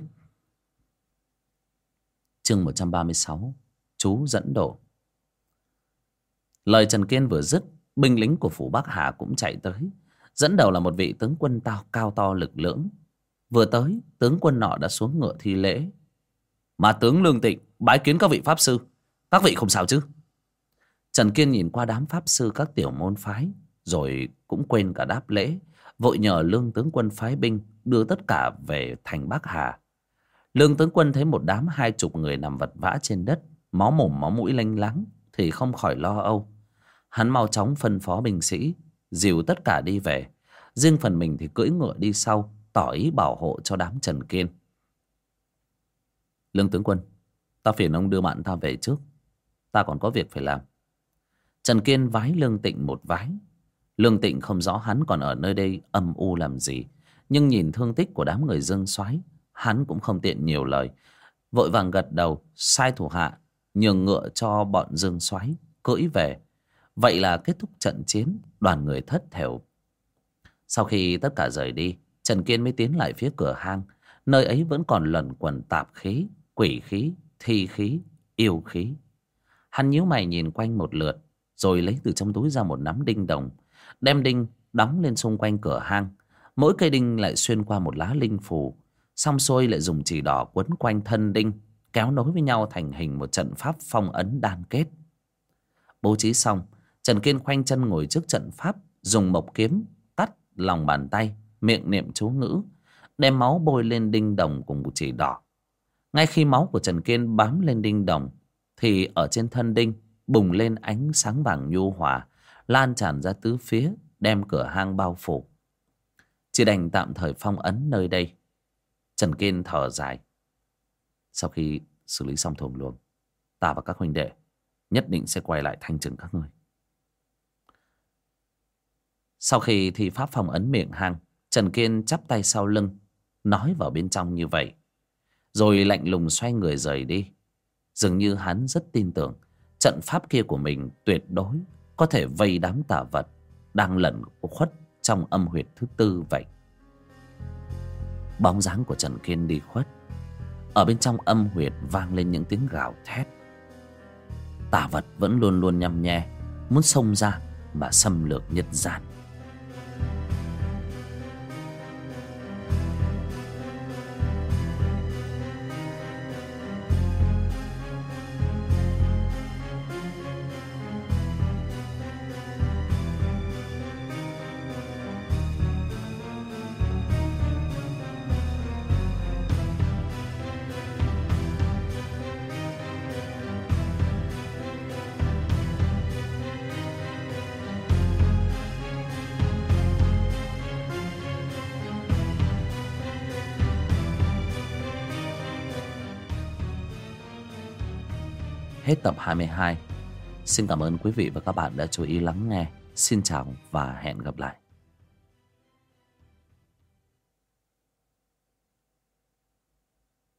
Chương một trăm ba mươi sáu, chú dẫn đổ lời trần kiên vừa dứt, binh lính của phủ bắc hà cũng chạy tới. Dẫn đầu là một vị tướng quân tao cao to lực lưỡng. Vừa tới, tướng quân nọ đã xuống ngựa thi lễ. Mà tướng lương tịnh bái kiến các vị pháp sư. Các vị không sao chứ? Trần kiên nhìn qua đám pháp sư các tiểu môn phái, rồi cũng quên cả đáp lễ, vội nhờ lương tướng quân phái binh đưa tất cả về thành bắc hà. Lương tướng quân thấy một đám hai chục người nằm vật vã trên đất, máu mồm máu mũi lanh láng, thì không khỏi lo âu. Hắn mau chóng phân phó binh sĩ, dìu tất cả đi về. Riêng phần mình thì cưỡi ngựa đi sau, tỏ ý bảo hộ cho đám trần kiên. Lương tướng quân, Ta phiền ông đưa bạn ta về trước. Ta còn có việc phải làm. Trần Kiên vái Lương Tịnh một vái. Lương Tịnh không rõ hắn còn ở nơi đây âm u làm gì Nhưng nhìn thương tích của đám người dương xoáy Hắn cũng không tiện nhiều lời. Vội vàng gật đầu Sai thủ hạ Nhường ngựa cho bọn dương xoáy Cưỡi về. Vậy là kết thúc trận chiến Đoàn người thất thểu. Sau khi tất cả rời đi Trần Kiên mới tiến lại phía cửa hang. Nơi ấy vẫn còn lẩn quẩn tạp khí Quỷ khí, thi khí, yêu khí. Hắn nhíu mày nhìn quanh một lượt rồi lấy từ trong túi ra một nắm đinh đồng, Đem đinh đóng lên xung quanh cửa hang. Mỗi cây đinh lại xuyên qua một lá linh phù, Xong xuôi lại dùng chỉ đỏ quấn quanh thân đinh, Kéo nối với nhau thành hình một trận pháp phong ấn đan kết. Bố trí xong, Trần Kiên khoanh chân ngồi trước trận pháp, Dùng mộc kiếm cắt lòng bàn tay, Miệng niệm chú ngữ, Đem máu bôi lên đinh đồng cùng một chỉ đỏ. Ngay khi máu của Trần Kiên bám lên đinh đồng, Thì ở trên thân đinh Bùng lên ánh sáng vàng nhu hòa, Lan tràn ra tứ phía, Đem cửa hang bao phủ. Chỉ đành tạm thời phong ấn nơi đây. Trần Kiên thở dài. Sau khi xử lý xong thùng luồng, Ta và các huynh đệ Nhất định sẽ quay lại thanh trừng các ngươi. Sau khi thi pháp phong ấn miệng hang, Trần Kiên chắp tay sau lưng, Nói vào bên trong như vậy. Rồi lạnh lùng xoay người rời đi. Dường như hắn rất tin tưởng Trận pháp kia của mình tuyệt đối Có thể vây đám tà vật Đang lẩn khuất trong âm huyệt thứ tư vậy. Bóng dáng của Trần Kiên đi khuất. Ở bên trong âm huyệt vang lên những tiếng gào thét. Tà vật vẫn luôn luôn nhăm nhe, Muốn xông ra mà xâm lược nhân gian. Hết tập 22 Xin cảm ơn quý vị và các bạn đã chú ý lắng nghe. Xin chào và hẹn gặp lại.